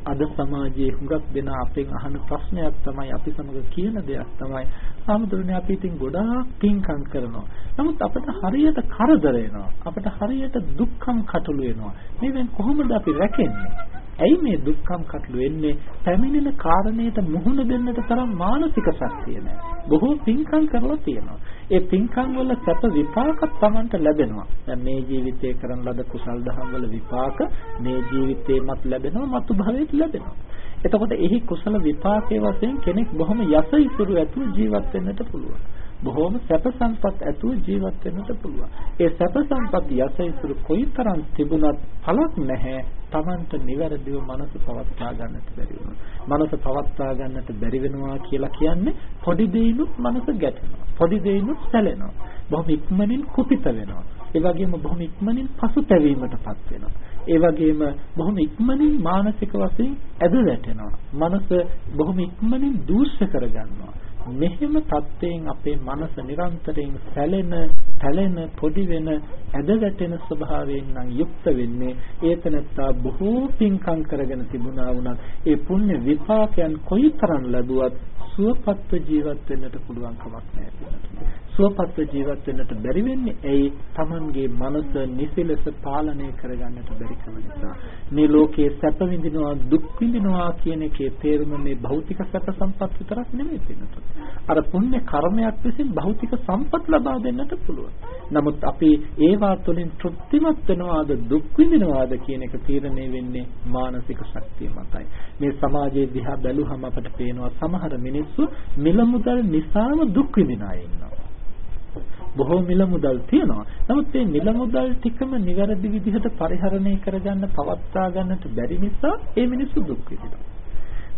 අද සමාජයේ හුඟක් දෙන අපෙන් අහන ප්‍රශ්නයක් තමයි අපි සමග කියන දෙයක් තමයි සාමුදුරනේ අපි ඉතින් ගොඩාක් පින්කම් කරනවා. නමුත් අපිට හරියට කරදර එනවා. අපිට හරියට දුක්ඛම් කටළු එනවා. මේවෙන් කොහොමද අපි රැකෙන්නේ? ඇයි මේ දුක්ඛම් කටළු එන්නේ? පැමිණෙන කාරණයට මුහුණ දෙන්නට තරම් මානසික ශක්තිය නැහැ. බොහෝ පින්කම් කරලා තියෙනවා. ඒ පින්කම් වල සැප විපාක Tamanට ලැබෙනවා. දැන් මේ ජීවිතේ කරන ලද කුසල් දහම් වල විපාක මේ ජීවිතේමත් ලැබෙනවා, මතු භවයේත් ලැබෙනවා. එතකොට එහි කුසල විපාකයේ වශයෙන් කෙනෙක් බොහොම යස ඉසුරු ඇතුව ජීවත් වෙන්නට පුළුවන්. බොහෝම සැප සම්පත් ඇතුව ජීවත් වෙන්නට පුළුවන්. ඒ සැප සම්පත් යසයිසුරු කොයිතරම් තිබුණත් පළක් නැහැ. Tamanට නිවැරදිව මනස පවත්වා ගන්නට බැරි මනස පවත්වා ගන්නට බැරි වෙනවා කියලා කියන්නේ පොඩි දෙයිනුත් මනස ගැටෙනවා. පොඩි දෙයිනුත් සැලෙනවා. බොහොම ඉක්මනින් කුපිත වෙනවා. ඒ වගේම බොහොම ඉක්මනින් පසුතැවීමටපත් වෙනවා. ඒ වගේම බොහොම ඉක්මනින් මානසික වශයෙන් ඇද වැටෙනවා. මනස බොහොම ඉක්මනින් දූෂ්‍ය කරගන්නවා. මෙහෙම தත්වයෙන් අපේ මනස නිරන්තරයෙන් සැලෙන, පැලෙන, පොඩි වෙන, ඇද වැටෙන ස්වභාවයෙන් නම් යුක්ත වෙන්නේ ඒතනත්තා බොහෝ පින්කම් කරගෙන තිබුණා වුණත් ඒ පුණ්‍ය විපාකයන් කොයිතරම් ලැබුවත් සුවපත්ව ජීවත් වෙන්නට පුළුවන් කමක් නැහැ. සුවපත්ව ජීවත් වෙන්නට බැරි වෙන්නේ ඇයි? Tamanගේ මනස නිසිලස පාලනය කරගන්නට බැරි කම නිසා. මේ ලෝකයේ සැප විඳිනවා දුක් විඳිනවා කියන එකේ තේරුම මේ භෞතික සැප සම්පත් විතරක් නෙමෙයි පින්නතුත්. අර පුණ්‍ය කර්මයක් විසින් භෞතික සම්පත් ලබා දෙන්නට පුළුවන්. නමුත් අපි ඒවා තුළින් තෘප්තිමත් වෙනවාද දුක් විඳිනවාද කියන එක තීරණය වෙන්නේ මානසික ශක්තිය මතයි. මේ සමාජයේ දිහා බැලුවම අපට පේනවා සමහර මිනිස්සු මිල මුදල් නිසාම දුක් විඳින අය ඉන්නවා. බොහෝ මිල මුදල් තියෙනවා. නමුත් මේ මිල මුදල් ටිකම නිවැරදි විදිහට පරිහරණය කරගන්න පවත්වා ගන්නට බැරි නිසා ඒ මිනිස්සු දුක් විඳිනවා.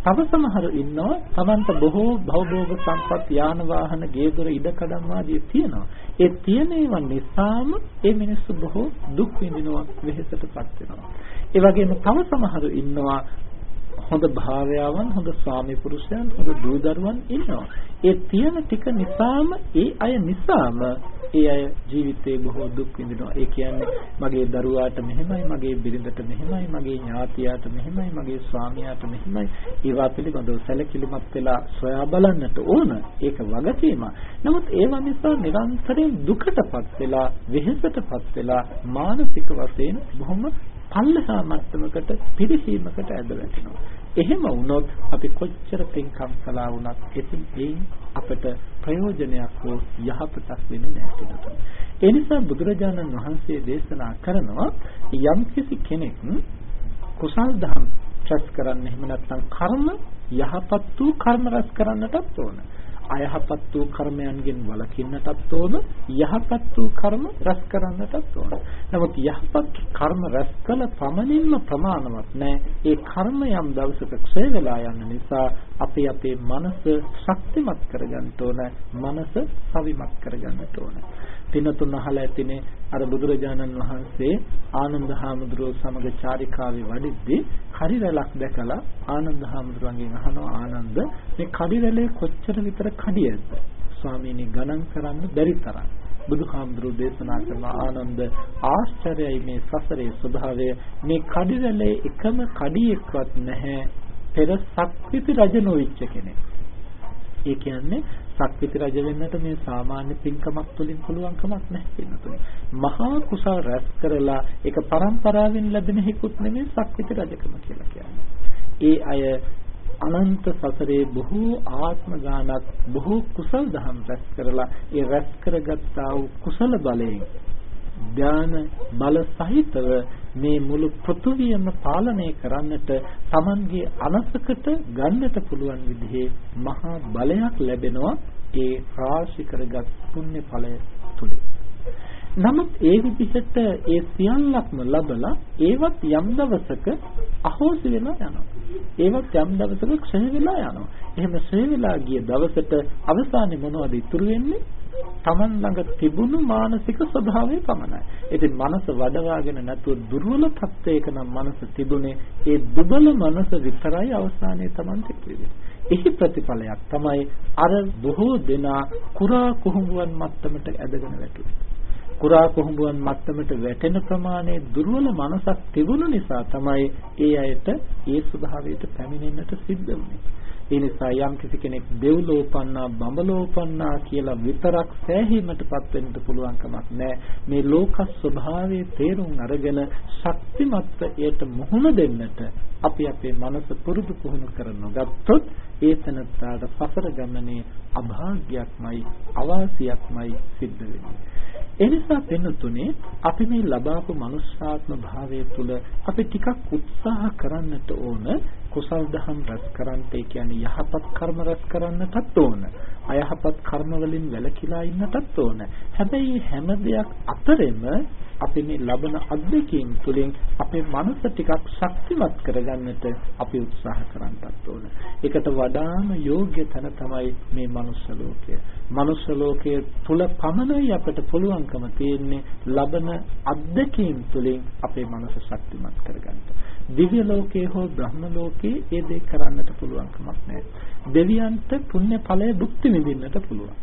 තව සමහරු ඉන්නවා තමන්ට බොහෝ භවභෝග සම්පත් යාන වාහන ගේ දොර ඉඩකඩම් ආදී තියෙනවා. ඒ තියෙන ඒවා නිසාම ඒ මිනිස්සු බොහෝ දුක් විඳිනවා වෙහෙසටපත් වෙනවා. ඒ වගේම තව සමහරු ඉන්නවා හොඳ භාර්යාවන් හොඳ ස්වාමි පුරුෂයන් හොඳ දූ දරුවන් ඉන්නවා. ඒ තියෙන ටික නිසාම ඒ අය නිසාම ඒ අය ජීවිතේ බොහෝ දුක් විඳිනවා. ඒ කියන්නේ මගේ දරුවාට මෙහෙමයි, මගේ බිරිඳට මෙහෙමයි, මගේ ඥාතියාට මෙහෙමයි, මගේ ස්වාමියාට මෙහෙමයි. ඒවා පිළිබඳව සැලකිලිමත් වෙලා සොයා බලන්නට ඕන. ඒක වගකීම. නමුත් ඒවා නිසා නිරන්තරයෙන් දුකටපත් වෙලා, වෙහෙසටපත් වෙලා මානසික වශයෙන් බොහොම පල්ලහා මට්ටමකට පිරිහීමකට ඇද වැටෙනවා. එහෙම වුණොත් අපි කොච්චර පින්කම් කළා වුණත් එතින් ඒ අපට ප්‍රයෝජනයක් හෝ යහපතක් වෙන්නේ නැහැ ඒ නිසා බුදුරජාණන් වහන්සේ දේශනා කරනවා යම්කිසි කෙනෙක් කුසල් දහම් රැස් කරන්න එහෙම නැත්නම් කර්ම යහපත් වූ කර්ම රැස් කරන්නටත් ඕන. අයහපත් වූ කර්මයන්ගෙන් වළකින්නටත් ඕන යහපත් වූ කර්ම රැස් කරන්නටත් ඕන. නමුත් යහපත් කර්ම රැස් කළ පමණින්ම ප්‍රමාණවත් නෑ. ඒ කර්ම යම් දවසක ක්ෂය වෙලා යන නිසා අපි අපේ මනස ශක්තිමත් කරගන්න ඕන. මනස සවිමත් කරගන්න ඕන. පිනතුන් අහලා ඇතිනේ අර බුදුරජාණන් වහන්සේ ආනන්ද හාමුදුරුවෝ සමග චාරිකාවේ වඩිද්දී කඩි රැලක් දැකලා ආනන්ද හාමුදුරුවන්ගෙන් අහනවා ආනන්ද මේ කඩි රැලේ කොච්චර විතර කඩියක්ද ස්වාමීනි ගණන් කරන්න බැරි තරම්. බුදුහාමුදුරුවෝ දේශනා කරන ආනන්ද ආශ්චර්යයි මේ සසරේ ස්වභාවය. මේ කඩි රැලේ එකම කඩියෙක්වත් නැහැ. පෙර සක්විති රජ නොවිච්ච කෙනෙක්. ඒ කියන්නේ සක්විති රජ වෙන්නට මේ සාමාන්‍ය පින්කමක් තුලින් පුළුවන් කමක් නැහැ පින්නතුනේ. මහා කුසල රැස් කරලා ඒක પરම්පරාවෙන් ලැබෙන හිකුත් නෙමෙයි සක්විති රජකම කියලා කියන්නේ. ඒ අය අනන්ත සසරේ බොහෝ ආත්ම ගානක් බොහෝ කුසල් දහම් රැස් කරලා ඒ රැස් කරගත්තා වූ කුසල බලයෙන් ධාන බල සහිතව මේ මුළු පෘථුවියම පාලනය කරන්නට Tamanගේ අනසකට ගන්නට පුළුවන් විදිහේ මහා බලයක් ලැබෙනවා ඒ රාශි කරගත් පුණ්‍ය ඵලය තුලින්. නමුත් ඒ විදිහට ඒ සියල්ලක්ම ලබලා ඒවත් යම් දවසක අහෝසි වෙලා යනවා. ඒවත් යම් දවසක ක්ෂය වෙලා යනවා. එහෙම ක්ෂය වෙලා ගිය දවසට අවසානයේ මොනවද ඉතුරු වෙන්නේ? Taman ළඟ තිබුණු මානසික ස්වභාවය පමණයි. ඉතින් මනස වඩවාගෙන නැතුව දුර්වල තත්වයක නම් මනස තිබුණේ ඒ දුබල මනස විතරයි අවසානයේ Taman තිබෙන්නේ. එහි ප්‍රතිඵලයක් තමයි අර බොහෝ දෙනා කුරා කුහුඹුවන් මට්ටමට ඇදගෙන වැටුනේ. කුරා කුහුඹුවන් මට්ටමට වැටෙන ප්‍රමාණය දුර්වල මනසක් තිබුණු නිසා තමයි ඒ අයට ඒ ස්වභාවයට පැමිණෙන්නට සිද්ධ වුනේ. ඒ නිසා යම් කිසි කෙනෙක් දෙව්ලෝ උපන්නා බඹලෝ උපන්නා කියලා විතරක් සෑහීමටපත් වෙන්න පුළුවන් කමක් නැහැ. මේ ලෝක ස්වභාවයේ තේරුම් අරගෙන ශක්තිමත්ව ඒට මුහුණ දෙන්නට අපි අපේ මනස පුරුදු පුහුණු කරනගත්තොත් ඒ තනත්තාට සසර ගමනේ අභාග්‍යයක්මයි අවාසියක්මයි සිද්ධ වෙන්නේ. එනිසා පින්නතුනේ අපි මේ ලබාපු මනුෂ්‍යාත්ම භාවය තුළ අපි ටිකක් උත්සාහ කරන්නට ඕන කුසල් දහම් රැස් කරන්නට ඒ කියන්නේ යහපත් කර්ම රැස් කරන්නටත් ඕන. අයහපත් කර්ම වලින් වැළකීලා ඉන්නටත් ඕන. හැබැයි හැම දෙයක් අතරෙම අපි මේ ලබන අත්දැකීම් තුළින් අපේ මනස ටිකක් ශක්තිමත් කරගන්නට අපි උත්සාහ කරන්නත් ඕන. ඒකට වඩාම යෝග්‍ය තැන තමයි මේ මනුස්ස ලෝකය. මනුස්ස ලෝකයේ තුල පමණයි අපට පුළුවන්කම තියෙන්නේ ලබන අත්දැකීම් තුළින් අපේ මනස ශක්තිමත් කරගන්න. දිව්‍ය ලෝකයේ හෝ බ්‍රහ්ම ලෝකයේ ඒ දේ කරන්නට පුළුවන් කමක් නැහැ. දෙවියන්ට පුණ්‍ය ඵලය භුක්ති විඳින්නට පුළුවන්.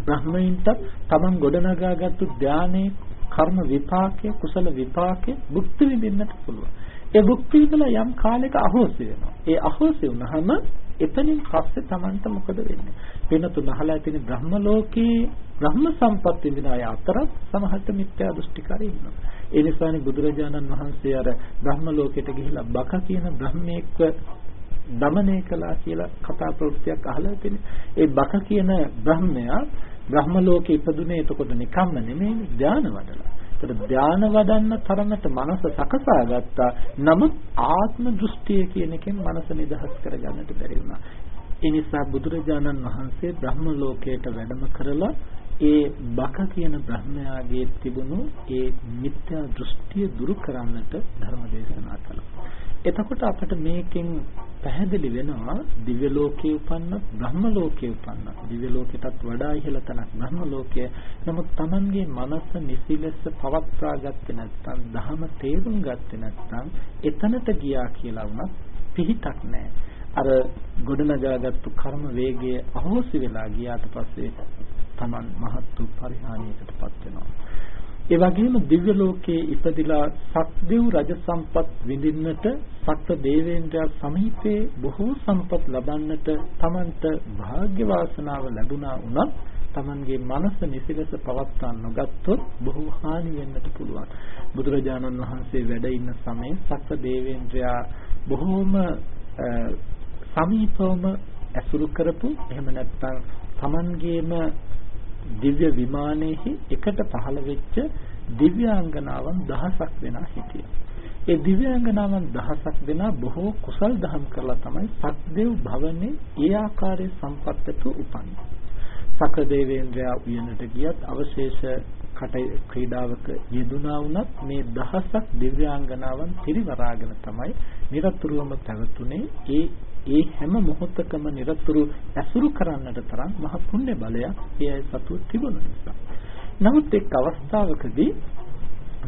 බ්‍රහ්මයින්ට තමන් ගොඩනගාගත්තු ධානයේ කර්ම විපාකය කුසල විපාකය භුක්ති විඳින්නට පුළුවන්. ඒ භුක්ති විඳලා යම් කාලයක අහෝසි වෙනවා. ඒ අහෝසි වුනහම එතනින් පස්සේ Tamanට මොකද වෙන්නේ? වෙන තුන අහලා තියෙන බ්‍රහ්ම ලෝකේ බ්‍රහ්ම සම්පත් විඳින අය අතරත් සමහරට මිත්‍යා දෘෂ්ටිකාරී ඉන්නවා. ඒ නිසානේ බුදුරජාණන් වහන්සේ අර බ්‍රහ්ම ලෝකෙට ගිහිලා බක කියන බ්‍රහ්මෙක්ව දමනය කළා කියලා කතා ප්‍රවෘත්තියක් අහලා තියෙනවා. ඒ බක කියන බ්‍රහ්මයා බ්‍රහ්ම ලෝකේ ඉපදුනේ එතකොට නිකම්ම නෙමෙයි ධානය වඩලා. ඒතර ධානය වඩන්න තරමට මනස සකසා ගත්තා. නමුත් ආත්ම දෘෂ්ටිය කියන එකෙන් මනස නිදහස් කරගන්නට බැරි වුණා. ඒ නිසා බුදුරජාණන් වහන්සේ බ්‍රහ්ම ලෝකයට වැඩම කරලා ඒ බක කියන බ්‍රහ්මයාගේ තිබුණු ඒ මිත්‍යා දෘෂ්ටිය දුරු කරන්නට ධර්ම දේශනා කළා. එතකොට අපිට මේකෙන් පැහැදිලි වෙනවා දිව්‍ය ලෝකයේ උපන්න බ්‍රහ්ම ලෝකයේ උපන්න දිව්‍ය ලෝකයටත් වඩා ඉහළ තැනක් බ්‍රහ්ම ලෝකය. නමුත් Tamanගේ මනස නිසිලෙස පවත්වා ගත්තේ නැත්නම් ධහම තේරුම් ගත්තේ නැත්නම් එතනට ගියා කියලා වුණත් පිහිටක් නැහැ. අර ගොඩනගාගත්තු කර්ම වේගය අහෝසි වෙලා ගියාට පස්සේ Taman මහත් වූ පරිහානියකටපත් වෙනවා. ඒ වගේම දිව්‍ය ලෝකයේ ඉපදිලා සත්දිව් රජ සම්පත් විඳින්නට සත්ත්ව දේවේන්ද්‍රයා සමීපේ බොහෝ සම්පත් ලබන්නට Tamanට වාග්ය වාසනාව ලැබුණා වුණත් Tamanගේ මනස නිසිලස පවත්වා නොගත්තොත් බොහෝ හානි වෙන්නට පුළුවන්. බුදුරජාණන් වහන්සේ වැඩ ඉන්න සමයේ සත්ත්ව දේවේන්ද්‍රයා බොහෝම සමීපවම ඇසුරු කරපු එහෙම නැත්නම් Tamanගේම දිව්‍ය විමානයේහි එකට පහළ වෙච්ච දිව්‍යාංගනාවන් දහසක් වෙනා හිටියා. ඒ දිව්‍යාංගනාවන් දහසක් දෙනා බොහෝ කුසල් දහම් කරලා තමයි සක්දේව් භවනේ ඒ ආකාරයේ සම්පත්තට උපන්නේ. සකදේවේන්ද්‍රයා උයනට ගියත් අවශේෂ කට ක්‍රීඩාවක යෙදුනා වුණත් මේ දහසක් දිව්‍යාංගනාවන් පිරිවරාගෙන තමයි নিরතුරුවම පැවතුනේ ඒ ඒ හැම මොහොතකම নিরතුරු ඇසුරු කරන්නට තරම් මහ පුණ්‍ය බලයක් ඒ අය සතු තිබුණ නිසා. නමුත් එක් අවස්ථාවකදී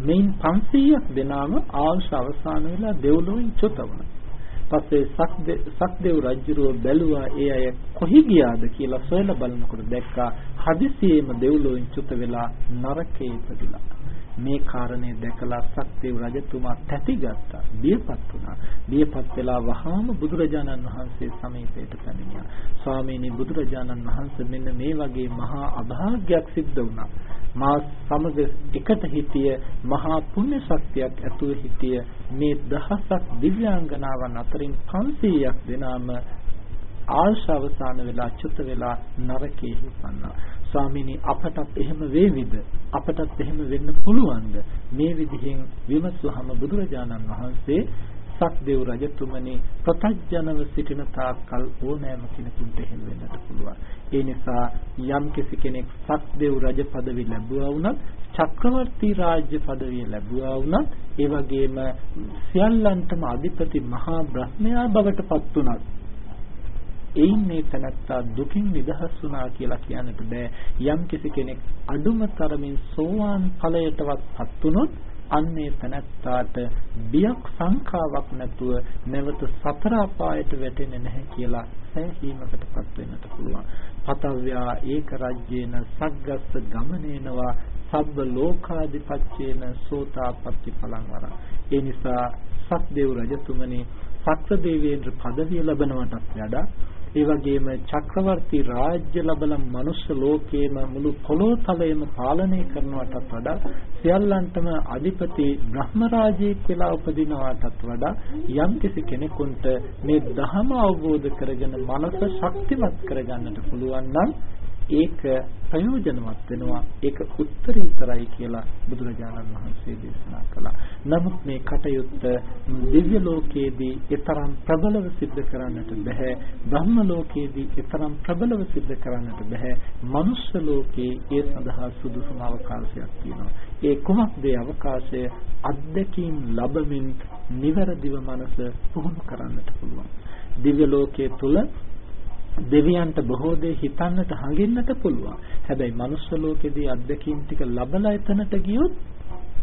මේන් 500ක් දෙනාම ආශ අවසාන වෙලා දෙව්ලොවින් චුත වුණා. පස්සේ සක්දේව් රජුරෝ බැලුවා ඒ අය කොහි ගියාද කියලා සොයලා බලනකොට දැක්කා හදිසියෙම දෙව්ලොවින් චුත වෙලා නරකේ ඉපදිලා. මේ කාරණේ දැකලා සක්දේව රජතුමා තැතිගත්තා. බියපත් වුණා. බියපත් වෙලා වහාම බුදුරජාණන් වහන්සේ සමීපයට පැමිණියා. ස්වාමීනි බුදුරජාණන් වහන්සේ මෙන්න මේ වගේ මහා අභාග්‍යයක් සිද්ධ වුණා. මා සමග එකට හිටිය මහා පුණ්‍ය ශක්තියක් ඇතුව හිටිය මේ දහසක් දිව්‍යාංගනාවන් අතරින් 500ක් දෙනාම ආශ අවසාන වෙලා චුත වෙලා නරකයේ හිපන්නා ස්වාමීනි අපටත් එහෙම වේවිද? අපටත් එහෙම වෙන්න පුළුවන්ද? මේ විදිහෙන් විමසුවහම බුදුරජාණන් වහන්සේ සක්දේව් රජතුමනි ප්‍රතඥව සිටින තාක්කල් ඕනෑම කෙනෙකුට එහෙම වෙන්නට පුළුවන්. ඒ නිසා යම් කෙනෙක් සක්දේව් රජ පදවි ලැබුවා වුණත් චක්‍රවර්ති රාජ්‍ය පදවිය ලැබුවා වුණත් ඒ වගේම සියල්ලන්ටම අධිපති මහා බ්‍රහ්මයා බවට පත් වුණත් එයින් මේ තනත්තා දුකින් නිදහස් වුණා කියලා කියන්නට බෑ යම් කෙනෙක් අඩුම තරමින් සෝවාන් ඵලයටවත් පත් වුණොත් අන්නේ තනත්තාට බියක් සංඛාවක් නැතුව නැවත සතර අපායට වැටෙන්නේ නැහැ කියලා සෑහීමකටපත් වෙන්නට පුළුවන්. පතව්‍යා ඒක රජ්‍යේන සග්ගස්ස ගමනේනවා සබ්බ ලෝකාදිපච්චේන සෝතාපට්ටි පලං වර. ඒ නිසා සක්දේව රජතුමනි සක්‍ර දේවේන්ද්‍ර পদවිය ලැබනවටත් වඩා ඒ වගේම චක්‍රවර්ති රාජ්‍ය ලබන මනුෂ්‍ය ලෝකයේම මුළු පොළොතලයේම පාලනය කරනවටත් වඩා සියල්ලන්ටම අධිපති බ්‍රහ්ම රාජයෙක් වෙලා උපදිනවටත් වඩා යම්කිසි කෙනෙකුට මේ ධහම අවබෝධ කරගෙන මනස ශක්තිමත් කරගන්නට පුළුවන් නම් ඒක ප්‍රයෝජනවත් වෙනවා ඒක උත්තරීතරයි කියලා බුදුරජාණන් වහන්සේ දේශනා කළා. නමුත් මේ කටයුත්ත දිව්‍ය ලෝකයේදී ඊතරම් ප්‍රබලව සිද්ධ කරන්නට බෑ. බ්‍රහ්ම ලෝකයේදී ඊතරම් ප්‍රබලව සිද්ධ කරන්නට බෑ. මනුෂ්‍ය ලෝකයේ ඒ සඳහා සුදුසුම අවකාශයක් තියෙනවා. ඒ කුමක්ද අවකාශය? අත්දැකීම් ලැබමින් නිවැරදිව මනස පුහුණු කරන්නට පුළුවන්. දිව්‍ය ලෝකයේ තුල දෙවියන්ට බොහෝ දේ හිතන්නට හඟින්නට පුළුවන්. හැබැයි මනුස්ස ලෝකෙදී අත්දැකීම් ටික ලබලා එතනට ගියොත්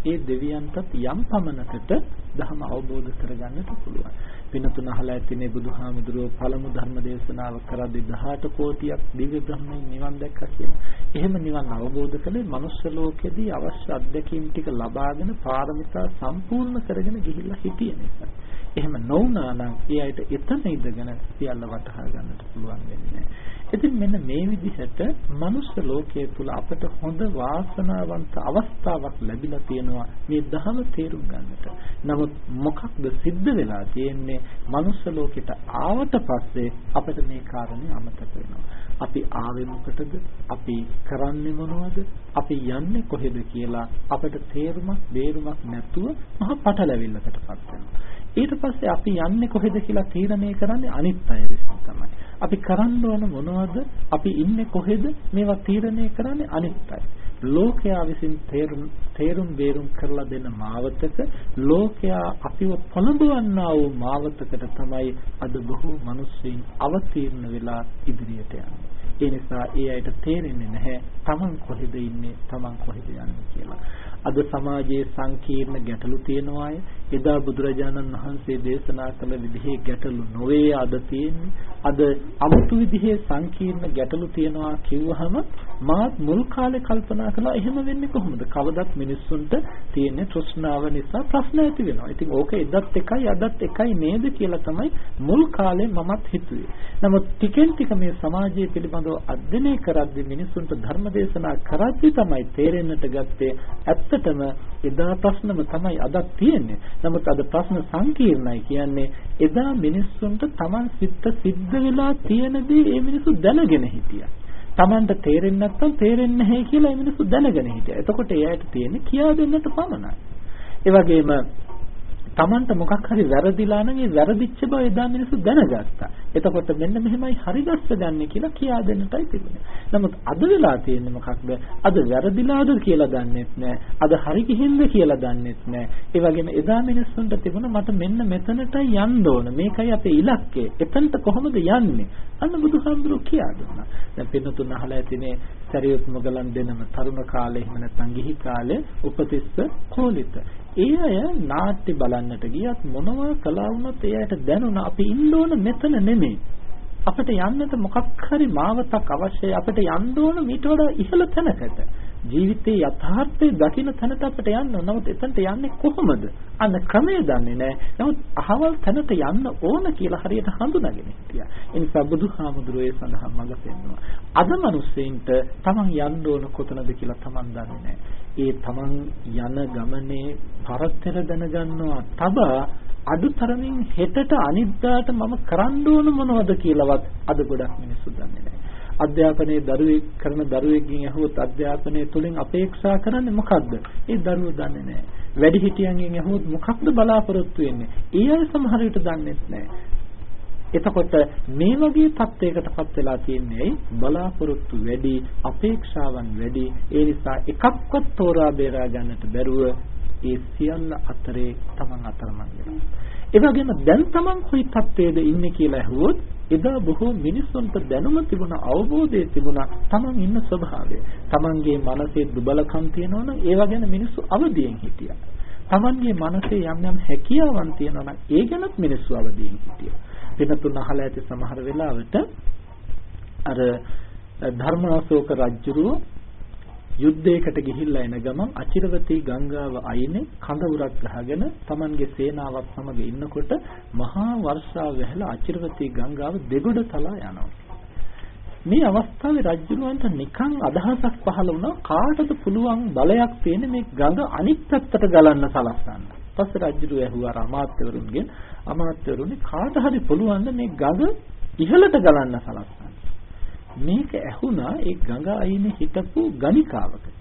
ඒ දෙවියන්ටත් යම් පමණකට ධර්ම අවබෝධ කරගන්නට පුළුවන්. වෙන තුන අහලා ඇතිනේ බුදුහාමුදුරුවෝ පළමු ධර්ම දේශනාව කරද්දී 18 කෝටියක් දිව්‍ය බ්‍රහ්මයන් නිවන් දැක්කා කියලා. එහෙම නිවන් අවබෝධ කළේ මනුස්ස ලෝකෙදී අවශ්‍ය අත්දැකීම් ටික ලබාගෙන පාරමිතා සම්පූර්ණ කරගෙන ගිහිල්ලා හිටිය නිසා. එහෙම නොවුනා නම් ඒ අයට එතන ඉඳගෙන සියල්ල වටහා ගන්නට පුළුවන් වෙන්නේ ඉතින් මෙන්න මේ විදිහට මනුෂ්‍ය ලෝකයේ තුල අපට හොඳ වාසනාවන්ත අවස්ථාවක් ලැබිලා තියෙනවා මේ ධහම තේරුම් ගන්නට. නමුත් මොකක්ද සිද්ධ වෙලා තියෙන්නේ මනුෂ්‍ය ලෝකෙට ආවට පස්සේ අපිට මේ කාරණේ අමතක වෙනවා. අපි ආවේ මොකටද? අපි කරන්නේ මොනවද? අපි යන්නේ කොහෙද කියලා අපිට තේරුමක්, බේරුමක් නැතුව මහා පටලැවිල්ලකටපත් වෙනවා. ඊට පස්සේ අපි යන්නේ කොහෙද කියලා තීරණය කරන්නේ අනිත් අය විසින් තමයි. අපි කරන්න ඕන මොනවද? අපි ඉන්නේ කොහෙද? මේවා තීරණය කරන්නේ අනිත් අය. ලෝකයා විසින් තේරුම් තේරුම් බේරුම් කරලා දෙන මාවතක ලෝකයා අපිව පොළඹවන්නා වූ මාවතකට තමයි අද බොහෝ මිනිස්සුන් අවතීර්ණ වෙලා ඉදිරියට යන්නේ. ඒ නිසා ඒ අයට තේරෙන්නේ නැහැ Taman කොහෙද ඉන්නේ Taman කොහෙද යන්නේ කියලා. අද සමාජයේ සංකීර්ණ ගැටලු තියෙනවා අය එදා බුදුරජාණන් වහන්සේ දේශනා කළ විදිහේ ගැටලු නොවේ අද තියෙන්නේ. අද අමුතු විදිහේ සංකීර්ණ ගැටලු තියෙනවා කිව්වහම මාත් මුල් කාලේ කල්පනා කළා එහෙම වෙන්නේ කොහොමද? කවදත් මිනිස්සුන්ට තියෙන තෘෂ්ණාව නිසා ප්‍රශ්න ඇති වෙනවා. ඉතින් ඕක එදත් එකයි අදත් එකයි නේද කියලා තමයි මුල් කාලේ මමත් හිතුවේ. නමුත් ටිකෙන් ටික මේ සමාජය පිළිබඳව අධ්‍යයනය කරද්දී මිනිස්සුන්ට ධර්ම දේශනා කරද්දී තමයි තේරෙන්නට ගත්තේ ඇත්තටම එදා ප්‍රශ්නම තමයි අදත් තියෙන්නේ. නමුත් අද ප්‍රශ්න සංකීර්ණයි කියන්නේ එදා මිනිස්සුන්ට Taman සිත් සිද්ධ වෙලා තියෙන දේ ඒ මිනිස්සු දැනගෙන හිටියා. Tamanට තේරෙන්නේ නැත්නම් තේරෙන්නේ නැහැ කියලා ඒ මිනිස්සු දැනගෙන හිටියා. එතකොට එයාට තියෙන්නේ කියා දෙන්නට පමණයි. ඒ වගේම Tamanට මොකක් හරි වැරදිලා නම් ඒ වැරදිච්ච බව එදා මිනිස්සු දැනගත්තා. එතකොට මෙන්න මෙහෙමයි හරි ගස්ස ගන්න කියලා කියා දෙන්නටයි තිබුණේ. නමුත් අද වෙලා තියෙන්නේ මොකක්ද? අද වැරදිලාද කියලා දන්නෙත් නෑ. අද හරි ගිහින්ද කියලා දන්නෙත් නෑ. ඒ වගේම එදා මිනිස්සුන්ට තිබුණ මට මෙන්න මෙතනට යන්න ඕන. මේකයි අපේ ඉලක්කය. එතනට කොහොමද යන්නේ? අන්න බුදුහාමුදුරුවෝ කියා දුන්නා. දැන් පින්නතුන් අහලා ඇතිනේ සරියුත් මොගලන් දෙනම තරුණ කාලේ එහෙම නැත්නම් ගිහි කාලේ උපතිස්ස කෝලිත. ඒ අය නාට්‍ය බලන්නට ගියත් මොනවා කළා වුණත් ඒ අයට දැනුණා අපි ඉන්න ඕන මෙතන නෙමෙයි. අපිට යන්නට මොකක් හරි මාවතක් අවශ්‍යයි. අපිට යන්න ඕන මීට වඩා ඉහළ තැනකට. ජීවිතයේ යථාර්ථය දකින්න තැනට අපිට යන්න ඕන. නමුත් එතනට යන්නේ කොහොමද? අන්න ක්‍රමය දන්නේ නැහැ. නමුත් අහවල් තැනට යන්න ඕන කියලා හරියට හඳුනාගෙන හිටියා. ඒ නිසා බුදුහාමුදුරුවෝ ඒ සඳහා මඟ පෙන්වනවා. අද මිනිස්සෙන්ට තමන් යන්න ඕන කොතනද කියලා තමන් දන්නේ නැහැ. ඒ තමන් යන ගමනේ පරතර දැනගන්නවා තබා අඩුතරමින් හෙටට අනිද්දාට මම කරන්න ඕන මොනවද කියලාවත් අද ගොඩක් මිනිස්සු දන්නේ නැහැ. අධ්‍යාපනයේ දරුවෙක් කරන දරුවෙක්ගෙන් අහුවොත් අධ්‍යාපනයේ තුලින් අපේක්ෂා කරන්නේ මොකක්ද? ඒ දරුවෝ දන්නේ නැහැ. වැඩිහිටියන්ගෙන් අහුවොත් මොකක්ද බලාපොරොත්තු වෙන්නේ? ඒ අය සමහර විට දන්නේ නැහැ. එතකොට මේ වගේ තත්යකටපත් වෙලා තියන්නේ බලාපොරොත්තු වැඩි අපේක්ෂාවන් වැඩි ඒ නිසා එකක්වත් තෝරා බේරා ගන්නට බැරුව ඒ සියල්ල අතරේ තමන් අතරමං වෙනවා. ඒ වගේම දැන් තමන් කොයි තත්ත්වයේද ඉන්නේ කියලා ඇහුවොත් එදා බොහෝ මිනිස්සුන්ට දැනුම තිබුණ අවබෝධය තිබුණ තමන් ඉන්න ස්වභාවය. තමන්ගේ මනසේ දුබලකම් තියෙනවා නම් ඒවා ගැන මිනිස්සු අවදියෙන් හිටියා. තමන්ගේ මනසේ යම් යම් හැකියාවන් තියෙනවා නම් ඒ ගැනත් මිනිස්සු අවදියෙන් හිටියා. පිනතුන් අහලා ඇති සමහර වෙලාවට අර ධර්මාශෝක රජුරුව යුද්ධයකට ගිහිල්ලා එන ගමන් අචිරවතී ගංගාව අයිනේ කඳවුරක් ගහගෙන Tamanගේ සේනාවක් සමග ඉන්නකොට මහා වර්ෂාව වැහලා අචිරවතී ගංගාව දෙගොඩ තලා යනවා. මේ අවස්ථාවේ රජුලවන්ට නිකන් අදහසක් පහළ වුණා කාටද පුළුවන් බලයක් තියෙන මේ ගඟ අනිත් පැත්තට ගලන්න සලස්සන්න. පස්සේ රජුරු ඇහුවා අමාත්‍යවරුන්ගෙන් අමාත්‍යවරුනි කාට හරි පුළුවන් මේ ගඟ ඉහළට ගලන්න සලස්සන්න. මේක ඇහුණා ඒ ගඟ අයිනේ හිටපු ගණිකාවකට.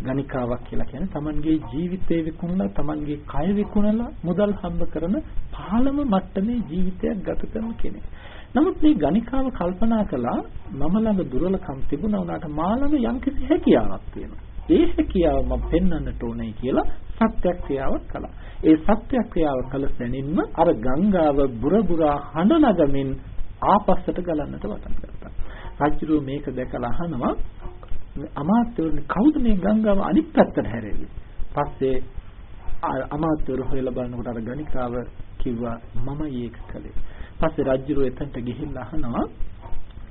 ගණිකාවක් කියලා කියන්නේ Tamanගේ ජීවිතේ විකුණලා Tamanගේ කය විකුණලා මුදල් හම්බ කරන පහළම මට්ටමේ ජීවිතයක් ගත කරන කෙනෙක්. නමුත් මේ ගණිකාව කල්පනා කළා මම ළඟ දුර්වලකම් තිබුණා උනාට මා ළඟ යම්කිසි හැකියාවක් තියෙනවා. ඒ හැකියාව මම පෙන්වන්නට ඕනේ කියලා සත්‍යක්‍රියාවක් කළා. ඒ සත්‍යක්‍රියාව කළ සැනින්ම අර ගංගාව බුරබුරා හඬ නගමින් ආපස්සට ගලන්නට වටන් ගත්තා. රජුරු මේක දැකලා අහනවා අමාත්‍යවරුනි කවුද මේ ගංගාව අනිත් පැත්තට හැරෙන්නේ? පස්සේ අමාත්‍යවරු හොයලා බලනකොට අර ගණිකාව කිව්වා මම ඒක කළේ. පස්සේ රජුරු එතනට ගිහිල්ලා අහනවා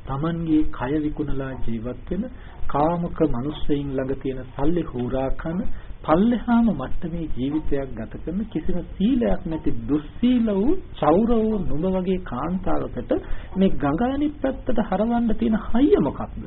Tamanගේ කය විකුණලා ජීවත් වෙන කාමක මිනිස්සෙයින් ළඟ තියෙන සල්ලි හොරා කන පල්ලෙහාම මට්ටමේ ජීවිතයක් ගත කරන කිසිම සීලයක් නැති දුස්සීල වූ චෞර වූ නුඹ වගේ කාන්තාවකට මේ ගඟ අනිත් පැත්තට හරවන්න තියෙන හයිය මොකක්ද?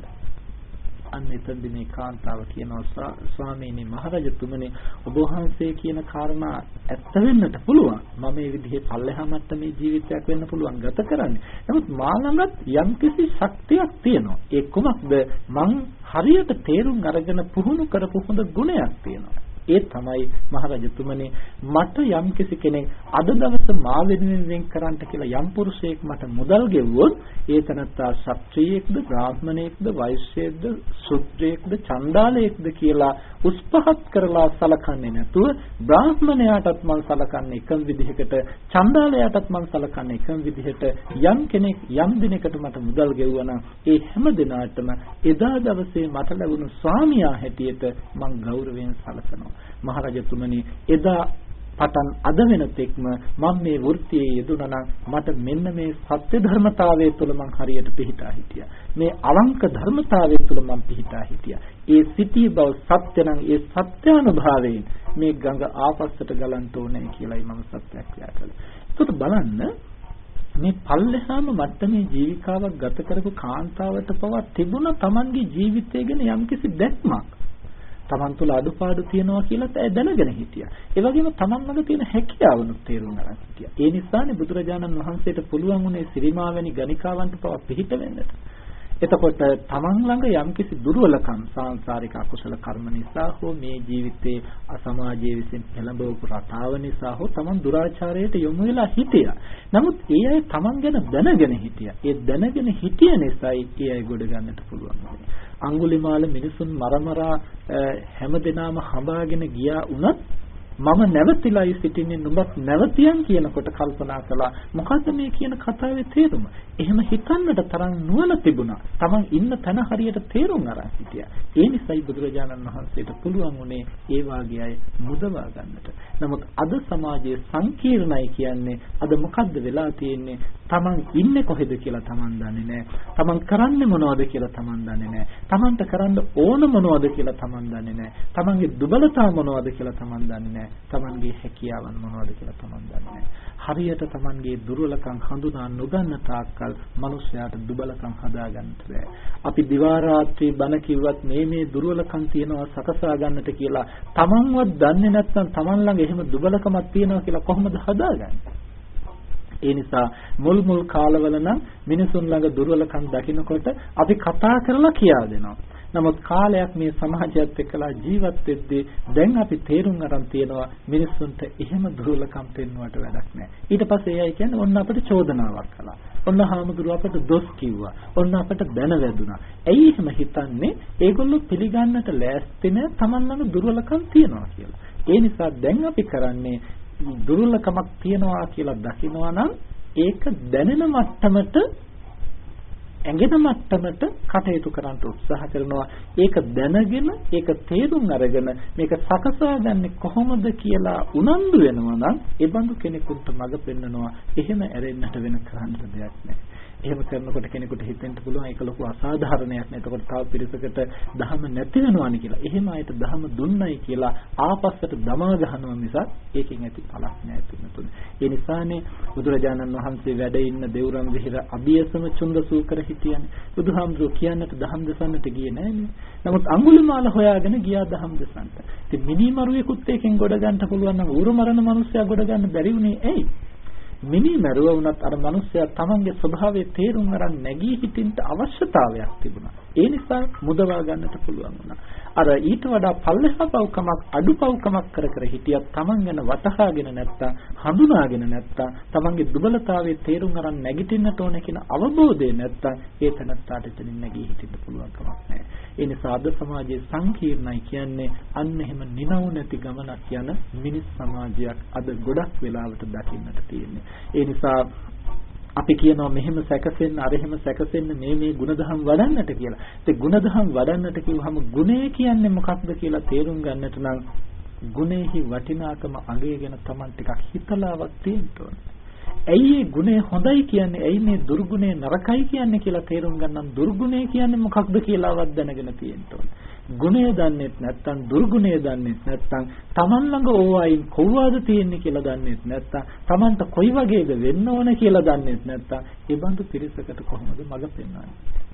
අන්න එතනදී මේ කාන්තාව කියනවා ස්වාමීනි මහරජතුමනි ඔබ වහන්සේ කියන කාරණා ඇත්ත වෙන්නට පුළුවන්. මම මේ විදිහේ පල්ලෙහා මට්ටමේ ජීවිතයක් වෙන්න පුළුවන් ගත කරන්නේ. නමුත් මා ළඟත් යම්කිසි ශක්තියක් තියෙනවා. ඒ කුමක්ද? මං හරියට තේරුම් අරගෙන පුහුණු කරපු හොඳ ගුණයක් තියෙනවා. ඒ තමයි මහරජතුමනි මට යම්කිසි කෙනෙක් අද දවස මා වෙනුවෙන් වෙන් කරන්නට කියලා යම් පුරුෂයෙක් මට මුදල් ගෙවුවොත් ඒ තනත්තා ශාස්ත්‍රීයෙක්ද බ්‍රාහ්මණයෙක්ද වෛශ්‍යයෙක්ද ශුද්‍රයෙක්ද චණ්ඩාලයෙක්ද කියලා උස්පහත් කරලා සලකන්නේ නැතුව බ්‍රාහ්මණයාටත් මම සලකන්නේ එකම විදිහකට චණ්ඩාලයාටත් මම සලකන්නේ එකම විදිහට යම් කෙනෙක් යම් දිනකට මට මුදල් ගෙවුවා නම් ඒ හැම දිනාටම එදා දවසේ මට ලැබුණු ස්වාමියා හැටියට මම ගෞරවයෙන් සලකනවා. මහරජතුමනි එදා පටන් අද වෙනතෙක්ම මම මේ වෘත්තියේ යෙදුණා නම් මට මෙන්න මේ සත්‍ය ධර්මතාවය තුළ මං හරියට පිහිටා හිටියා. මේ අවංක ධර්මතාවය තුළ මං පිහිටා හිටියා. ඒ සිටී බව සත්‍ය නම් ඒ සත්‍යානුභාවයෙන් මේ ගඟ ආපස්සට ගලන්න ඕනේ කියලායි මම සත්‍යක්‍රියා කළේ. ඒකට බලන්න මේ පල්ලෙහාම මට්ටමේ ජීවිකාවක් ගත කරපු කාන්තාවට පවා තිබුණ Tamanගේ ජීවිතය ගැන යම්කිසි දැක්මක්. Taman තුල අඩුපාඩු තියෙනවා කියලා ඇය දැනගෙන හිටියා. ඒ වගේම Taman ළඟ තියෙන හැකියාවනුත් තේරුම් ගන්න හිටියා. ඒ නිසානේ බුදුරජාණන් වහන්සේට පුළුවන් උනේ සිරිමාවැනි ගණිකාවන්ට පවා පිළිහිට වෙන්නට. එතකොට තමන් ළඟ යම්කිසි දුර්වලකම් සාංශාරික අකුසල කර්ම නිසා හෝ මේ ජීවිතයේ අසමාජයේ විසින් පෙළඹවපු රටාව නිසා හෝ තමන් දුරාචාරයට යොමු වෙලා හිටියා. නමුත් ඒ අය තමන් ගැන දැනගෙන හිටියා. ඒ දැනගෙන හිටිය නිසායි ඒ අය ගොඩ ගන්නට පුළුවන් වුනේ. අඟුලිමාල මිනිසුන් මරමරා හැමදෙනාම හඹාගෙන ගියා වුණත් මම නැවතිලායි සිටින්නේ නුඹත් නැවතියන් කියනකොට කල්පනා කළා. මොකද්ද මේ කියන කතාවේ තේරුම? එහෙම හිතන්නට තරම් නුවණ තිබුණා. තමන් ඉන්න තැන හරියට තේරුම් අරන් හිටියා. ඒ නිසායි බුදුරජාණන් වහන්සේට පුළුවන් උනේ ඒ වාගේ අය මුදවා ගන්නට. නමුත් අද සමාජයේ සංකීර්ණයි කියන්නේ අද මොකද්ද වෙලා තියෙන්නේ? තමන් ඉන්නේ කොහෙද කියලා තමන් දන්නේ නැහැ. තමන් කරන්නේ මොනවද කියලා තමන් දන්නේ නැහැ. තමන්ට කරන්න ඕන මොනවද කියලා තමන් දන්නේ නැහැ. තමන්ගේ දුබලතා මොනවද කියලා තමන් දන්නේ නැහැ. තමන්ගේ හැකියාවන් මොනවද කියලා තමන් දන්නේ නැහැ. හරියට තමන්ගේ දුර්වලකම් හඳුනා නොගන්න තාක්කල් මිනිස්යාට දුබලකම් හදාගන්නට බෑ. අපි දිවා රාත්‍රී බණ කිව්වත් මේ මේ දුර්වලකම් තියෙනවා සකසා ගන්නට කියලා තමන්වත් දන්නේ නැත්නම් තමන් ළඟ එහෙම දුබලකමක් තියෙනවා කියලා කොහොමද හදාගන්නේ? ඒ නිසා මුල් මුල් කාලවල නම් මිනිසුන් ළඟ දුර්වලකම් දකිනකොට අපි කතා කරලා කියා දෙනවා. නමුත් කාලයක් මේ සමාජයත් එක්කලා ජීවත් වෙද්දී දැන් අපි තේරුම් අරන් තියෙනවා මිනිස්සුන්ට එහෙම දුර්වලකම් පෙන්වුවට වැඩක් නැහැ. ඊට පස්සේ එයයි කියන්නේ ඔන්න අපිට චෝදනාවක් කළා. ඔන්න හාමුදුරුව අපට දොස් කිව්වා. ඔන්න අපට බැන වැදුනා. ඇයි එහෙම හිතන්නේ? ඒගොල්ලෝ පිළිගන්නට ලෑස්ති නැහැ Taman ළඟ දුර්වලකම් තියෙනවා කියලා. ඒ නිසා දැන් අපි කරන්නේ දුර්වලකමක් තියනවා කියලා දකිනවා නම් ඒක දැනෙන මට්ටමට ඇඟෙන මට්ටමට කටයුතු කරන්න උත්සාහ කරනවා. ඒක දැනගෙන ඒක තේරුම් අරගෙන මේක සකසාගන්නේ කොහොමද කියලා උනන්දු වෙනවා නම් ඒ බඳු කෙනෙකුට මඟ පෙන්නනවා එහෙම ඇරෙන්නට වෙන කරන්න දෙයක් නැහැ. එහෙම කරනකොට කෙනෙකුට හිතෙන්න පුළුවන් ඒක ලොකු අසාධාරණයක් නේ. එතකොට තව පිරිසකට ධහම නැති වෙනවානේ කියලා. එහෙම අයට ධහම දුන්නයි කියලා ආපස්සට දමා ගහනවා මිසක් ඒකෙන් ඇති පළක් නැහැ තුනතුනේ. ඒ නිසානේ බුදුරජාණන් වහන්සේ වැඩ ඉන්න දෙවුරම් විහිර අභියසම චුන්දසූකර හිටියනේ. බුදුහාමුදුරුවෝ කියන්නට දහම් දසන්නට ගියේ නෑනේ. නමුත් අඟුලිමාල හොයාගෙන ගියා දහම් දසන්නට. ඉතින් මිනිමරුවෙකුත් එකෙන් ගොඩ ගන්න පුළුවන් නම් ඌරු මරණ මිනිස්සයා ගොඩ ගන්න බැරි වුණේ ඇයි? මිනි මරුව වුණත් අර මිනිස්සයා තමන්ගේ ස්වභාවය තේරුම් අරන් නැගී හිටින්න අවශ්‍යතාවයක් තිබුණා. ඒ නිසා මුදවා ගන්නට පුළුවන් වුණා. අර ඊට වඩා පල්ලෙහා පව්කමක් අඩු පව්කමක් කර කර හිටියත් තමන් ගැන වටහාගෙන නැත්තම් හඳුනාගෙන නැත්තම් තමන්ගේ දුබලතාවයේ තේරුම් අරන් නැගිටින්නට ඕන කියන අවබෝධය නැත්තම් ඒ තනත්තාට එතනින් නැගී හිටින්න පුළුවන් කමක් නැහැ. ඒ නිසා අද සමාජයේ සංකීර්ණයි කියන්නේ අන්න එහෙම නිනව නැති ගමනක් යන මිනිස් සමාජයක් අද ගොඩක් වෙලාවට දකින්නට තියෙන්නේ. ඒ නිසා අපි කියනවා මෙහෙම සැකසෙන්න අර එහෙම සැකසෙන්න මේ මේ ಗುಣධම් වඩන්නට කියලා. ඉතින් ಗುಣධම් වඩන්නට කිව්වහම ගුණය කියන්නේ මොකක්ද කියලා තේරුම් ගන්නට නම් ගුණෙහි වටිනාකම අගයගෙන Taman ටිකක් හිතලාවක් තියෙන්න ඕනේ. ඇයි මේ ගුණය හොඳයි කියන්නේ ඇයි මේ දුර්ගුණය නරකයි කියන්නේ කියලා තේරුම් ගන්න දුර්ගුණය කියන්නේ මොකක්ද කියලාවත් දැනගෙන තියෙන්න ඕනේ. ගුණය දන්නේත් නැත්නම් දුර්ගුණය දන්නේත් නැත්නම් Taman ළඟ ඕවායින් කොහොමද තියෙන්නේ කියලා දන්නේත් නැත්නම් Tamanට කොයි වගේද වෙන්න ඕන කියලා දන්නේත් නැත්නම් ඒ බඳු පිරිසකට කොහොමද මඟ පෙන්වන්නේ?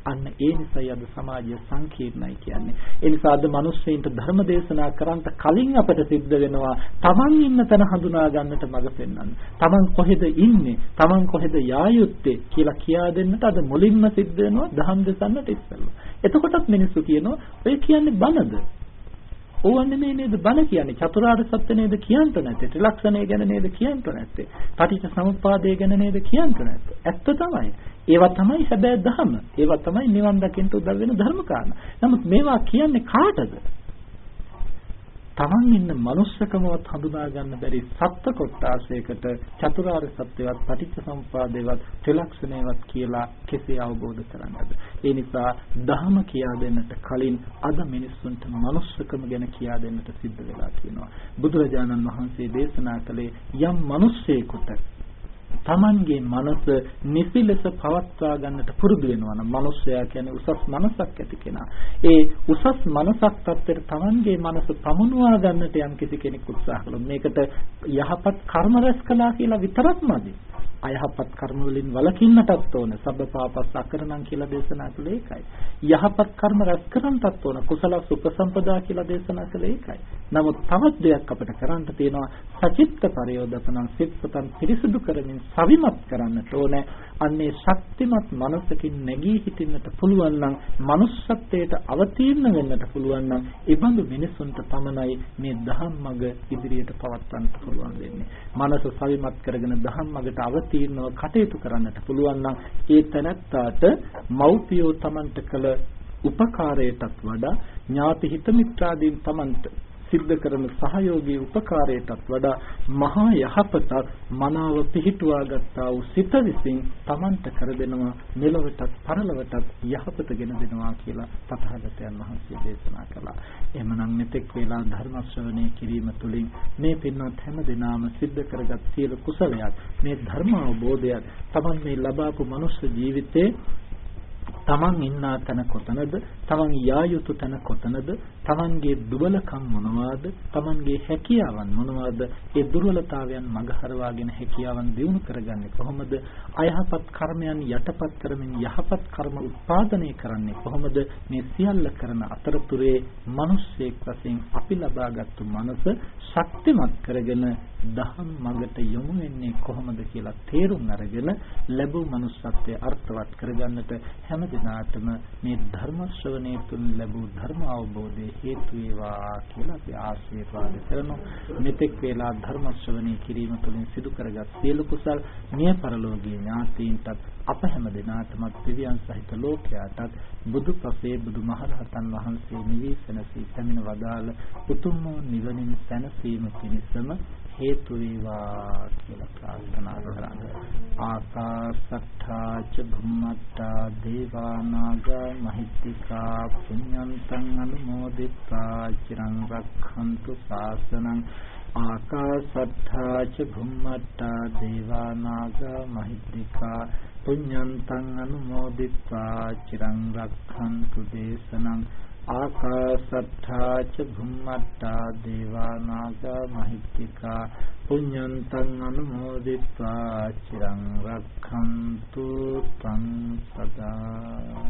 අන්න ඒ නිසායි අද සමාජය සංකීර්ණයි කියන්නේ. ඒ නිසා අද මිනිස්සෙයින්ට ධර්ම දේශනා කරන්ට කලින් අපට සිද්ධ වෙනවා Taman ඉන්න තැන හඳුනා ගන්නට මඟ පෙන්වන්න. Taman කොහෙද ඉන්නේ? Taman කොහෙද යා යුත්තේ කියලා කියා දෙන්නට අද මුලින්ම සිද්ධ වෙනවා දහම් දෙසන්නට ඉස්සෙල්ලා. එතකොටත් මිනිස්සු කියනවා ඔය කියන්නේ බනද? ඕවන්නේ මේ නේද? බණ කියන්නේ චතුරාර්ය සත්‍ය නේද කියන්ට නැත්තේ. ත්‍රිලක්ෂණය ගැන නේද කියන්ට නැත්තේ. පටිච්ච සමුප්පාදය ගැන නේද කියන්ට නැත්තේ. ඇත්ත තමයි. ඒවා තමයි හැබැයි ධර්ම. ඒවා තමයි නිවන් දකින්න උදව් වෙන ධර්ම කාරණා නමුත් මේවා කියන්නේ කාටද? Taman ඉන්න manussකමවත් හඳුනා ගන්න බැරි සත්ත්ව කොටාසයකට චතුරාර්ය සත්‍යවත් පටිච්චසමුපාදේවත් ත්‍රිලක්ෂණයවත් කියලා කෙසේ අවබෝධ කරන්නද? ඒ නිසා ධහම කියා දෙන්නට කලින් අද මිනිස්සුන්ට manussකම ගැන කියා දෙන්නට සිද්ධ වෙලා තියෙනවා. බුදුරජාණන් වහන්සේ දේශනා කළේ යම් මිනිස්සෙකුට Tamanගේ මනස නිසි ලෙස පවත්වා ගන්නට පුරුදු වෙනවා නම් මිනිස්සයා කියන්නේ උසස් මනසක් ඇති කෙනා. ඒ උසස් මනසක් තත්ත්වයට Tamanගේ මනස පමුණුවා ගන්නට යම් කිසි කෙනෙක් උත්සාහ කළොත් මේකට යහපත් කර්ම රැස් කළා කියලා විතරක්මදි. අයහපත් කර්ම වලින් වළකින්නටත් ඕන. සබ්බපාපස් අකරණම් කියලා දේශනා කළේ ඒකයි. යහපත් කර්ම රැස් කරන්නටත් ඕන. කුසල සුපසම්පදා කියලා දේශනා කළේ ඒකයි. නමුත් තවත් දෙයක් අපිට කරන්න තියෙනවා. සචිත්ත පරයෝදපණං සිත්පතන් පිරිසුදු කරමින් සවිමත් කරන්නට ඕනේ. අන්නේ ශක්තිමත් මනසකින් නැගී සිටින්නට පුළුවන් නම් manussත්වයට අවතීර්ණ වෙන්නට පුළුවන් නම් ඒ බඳු මිනිසුන්ට පමණයි මේ දහම් මඟ ඉදිරියට පවත්වන්න පුළුවන් වෙන්නේ. මනස සවිමත් කරගෙන දහම් මඟට අවතීර්ණව කටයුතු කරන්නට පුළුවන් නම් ඒ තැනැත්තාට මෞපියෝ Tamanට කළ උපකාරයටත් වඩා ඥාති හිත මිත්‍රාදීන් Tamanට සිද්ධ කරන සහයෝගී උපකාරයටත් වඩා මහා යහපතක් මනාව පිහිටුවා ගත්තා වූ සිත විසින් Tamanට කර දෙනවා මෙලොවටත් පරලොවටත් යහපත ගෙන දෙනවා කියලා තථාගතයන් වහන්සේ දේශනා කළා. එහෙමනම් මෙතෙක් වේලා ධර්ම ශ්‍රවණය කිරීම තුළින් මේ පින්වත් හැම දිනාම සිද්ධ කරගත් සියලු කුසලයක් මේ ධර්ම අවබෝධයත් Taman මේ ලබාපු මනුෂ්‍ය ජීවිතේ තමන් ඉන්නා තැන කොතනද? තමන් යා යුතු තැන කොතනද? තමන්ගේ දුබලකම් මොනවාද? තමන්ගේ හැකියාවන් මොනවාද? ඒ දුර්වලතාවයන් මගහරවාගෙන හැකියාවන් දියුණු කරගන්නේ කොහොමද? අයහපත් කර්මයන් යටපත් කරමින් යහපත් කර්ම උත්පාදනය කරන්නේ කොහොමද? මේ සියල්ල කරන අතරතුරේ මිනිස්සෙක් වශයෙන් අපි ලබාගත්තු මනස ශක්තිමත් කරගෙන දහම් මඟට යොමු වෙන්නේ කොහොමද කියලා තේරුම් අරගෙන ලැබූ manussත්වයේ අර්ථවත් කරගන්නට හැම දිනාටම මේ ධර්ම ශ්‍රවණය තුළ ලැබූ ධර්ම අවබෝධය හේතු වේවා කියලා අපි ආශිර්වාද කරනවා. මෙතෙක් වේලා ධර්ම ශ්‍රවණය කිරීම තුළින් සිදු කරගත් සියලු කුසල් මිය පරලෝකීය ඥාතීන්ටත් අප හැම දිනාටම දිව්‍යයන් සහිත ලෝකයාටත් බුදු පසේ බුදු මහරහතන් වහන්සේ නිවේසනසී පැමිණ වදාළ උතුම් නිවනින් සැනසීම පිණිසම හේතු වේවා කියලා ප්‍රාර්ථනා කරන්නේ. ආකාසට්ඨා ච භුම්මට්ඨා දේවා නාග මහිත්‍තිකා පුඤ්ඤන්තං අනුමෝදිත්වා චිරං රක්ඛන්තු ශාසනං ආකාසට්ඨා ච භුම්මට්ඨා දේවා නාග මහිත්‍තිකා පුඤ්ඤන්තං අනුමෝදිත්වා චිරං රක්ඛන්තු දේශනං ආකාසත්තා ච භුම්මත්තා දේවා නාග මහිත්‍තිකා පුඤ්ඤන්තං අනුමෝදිත්වා චිරං රක්ඛන්තු තං සදා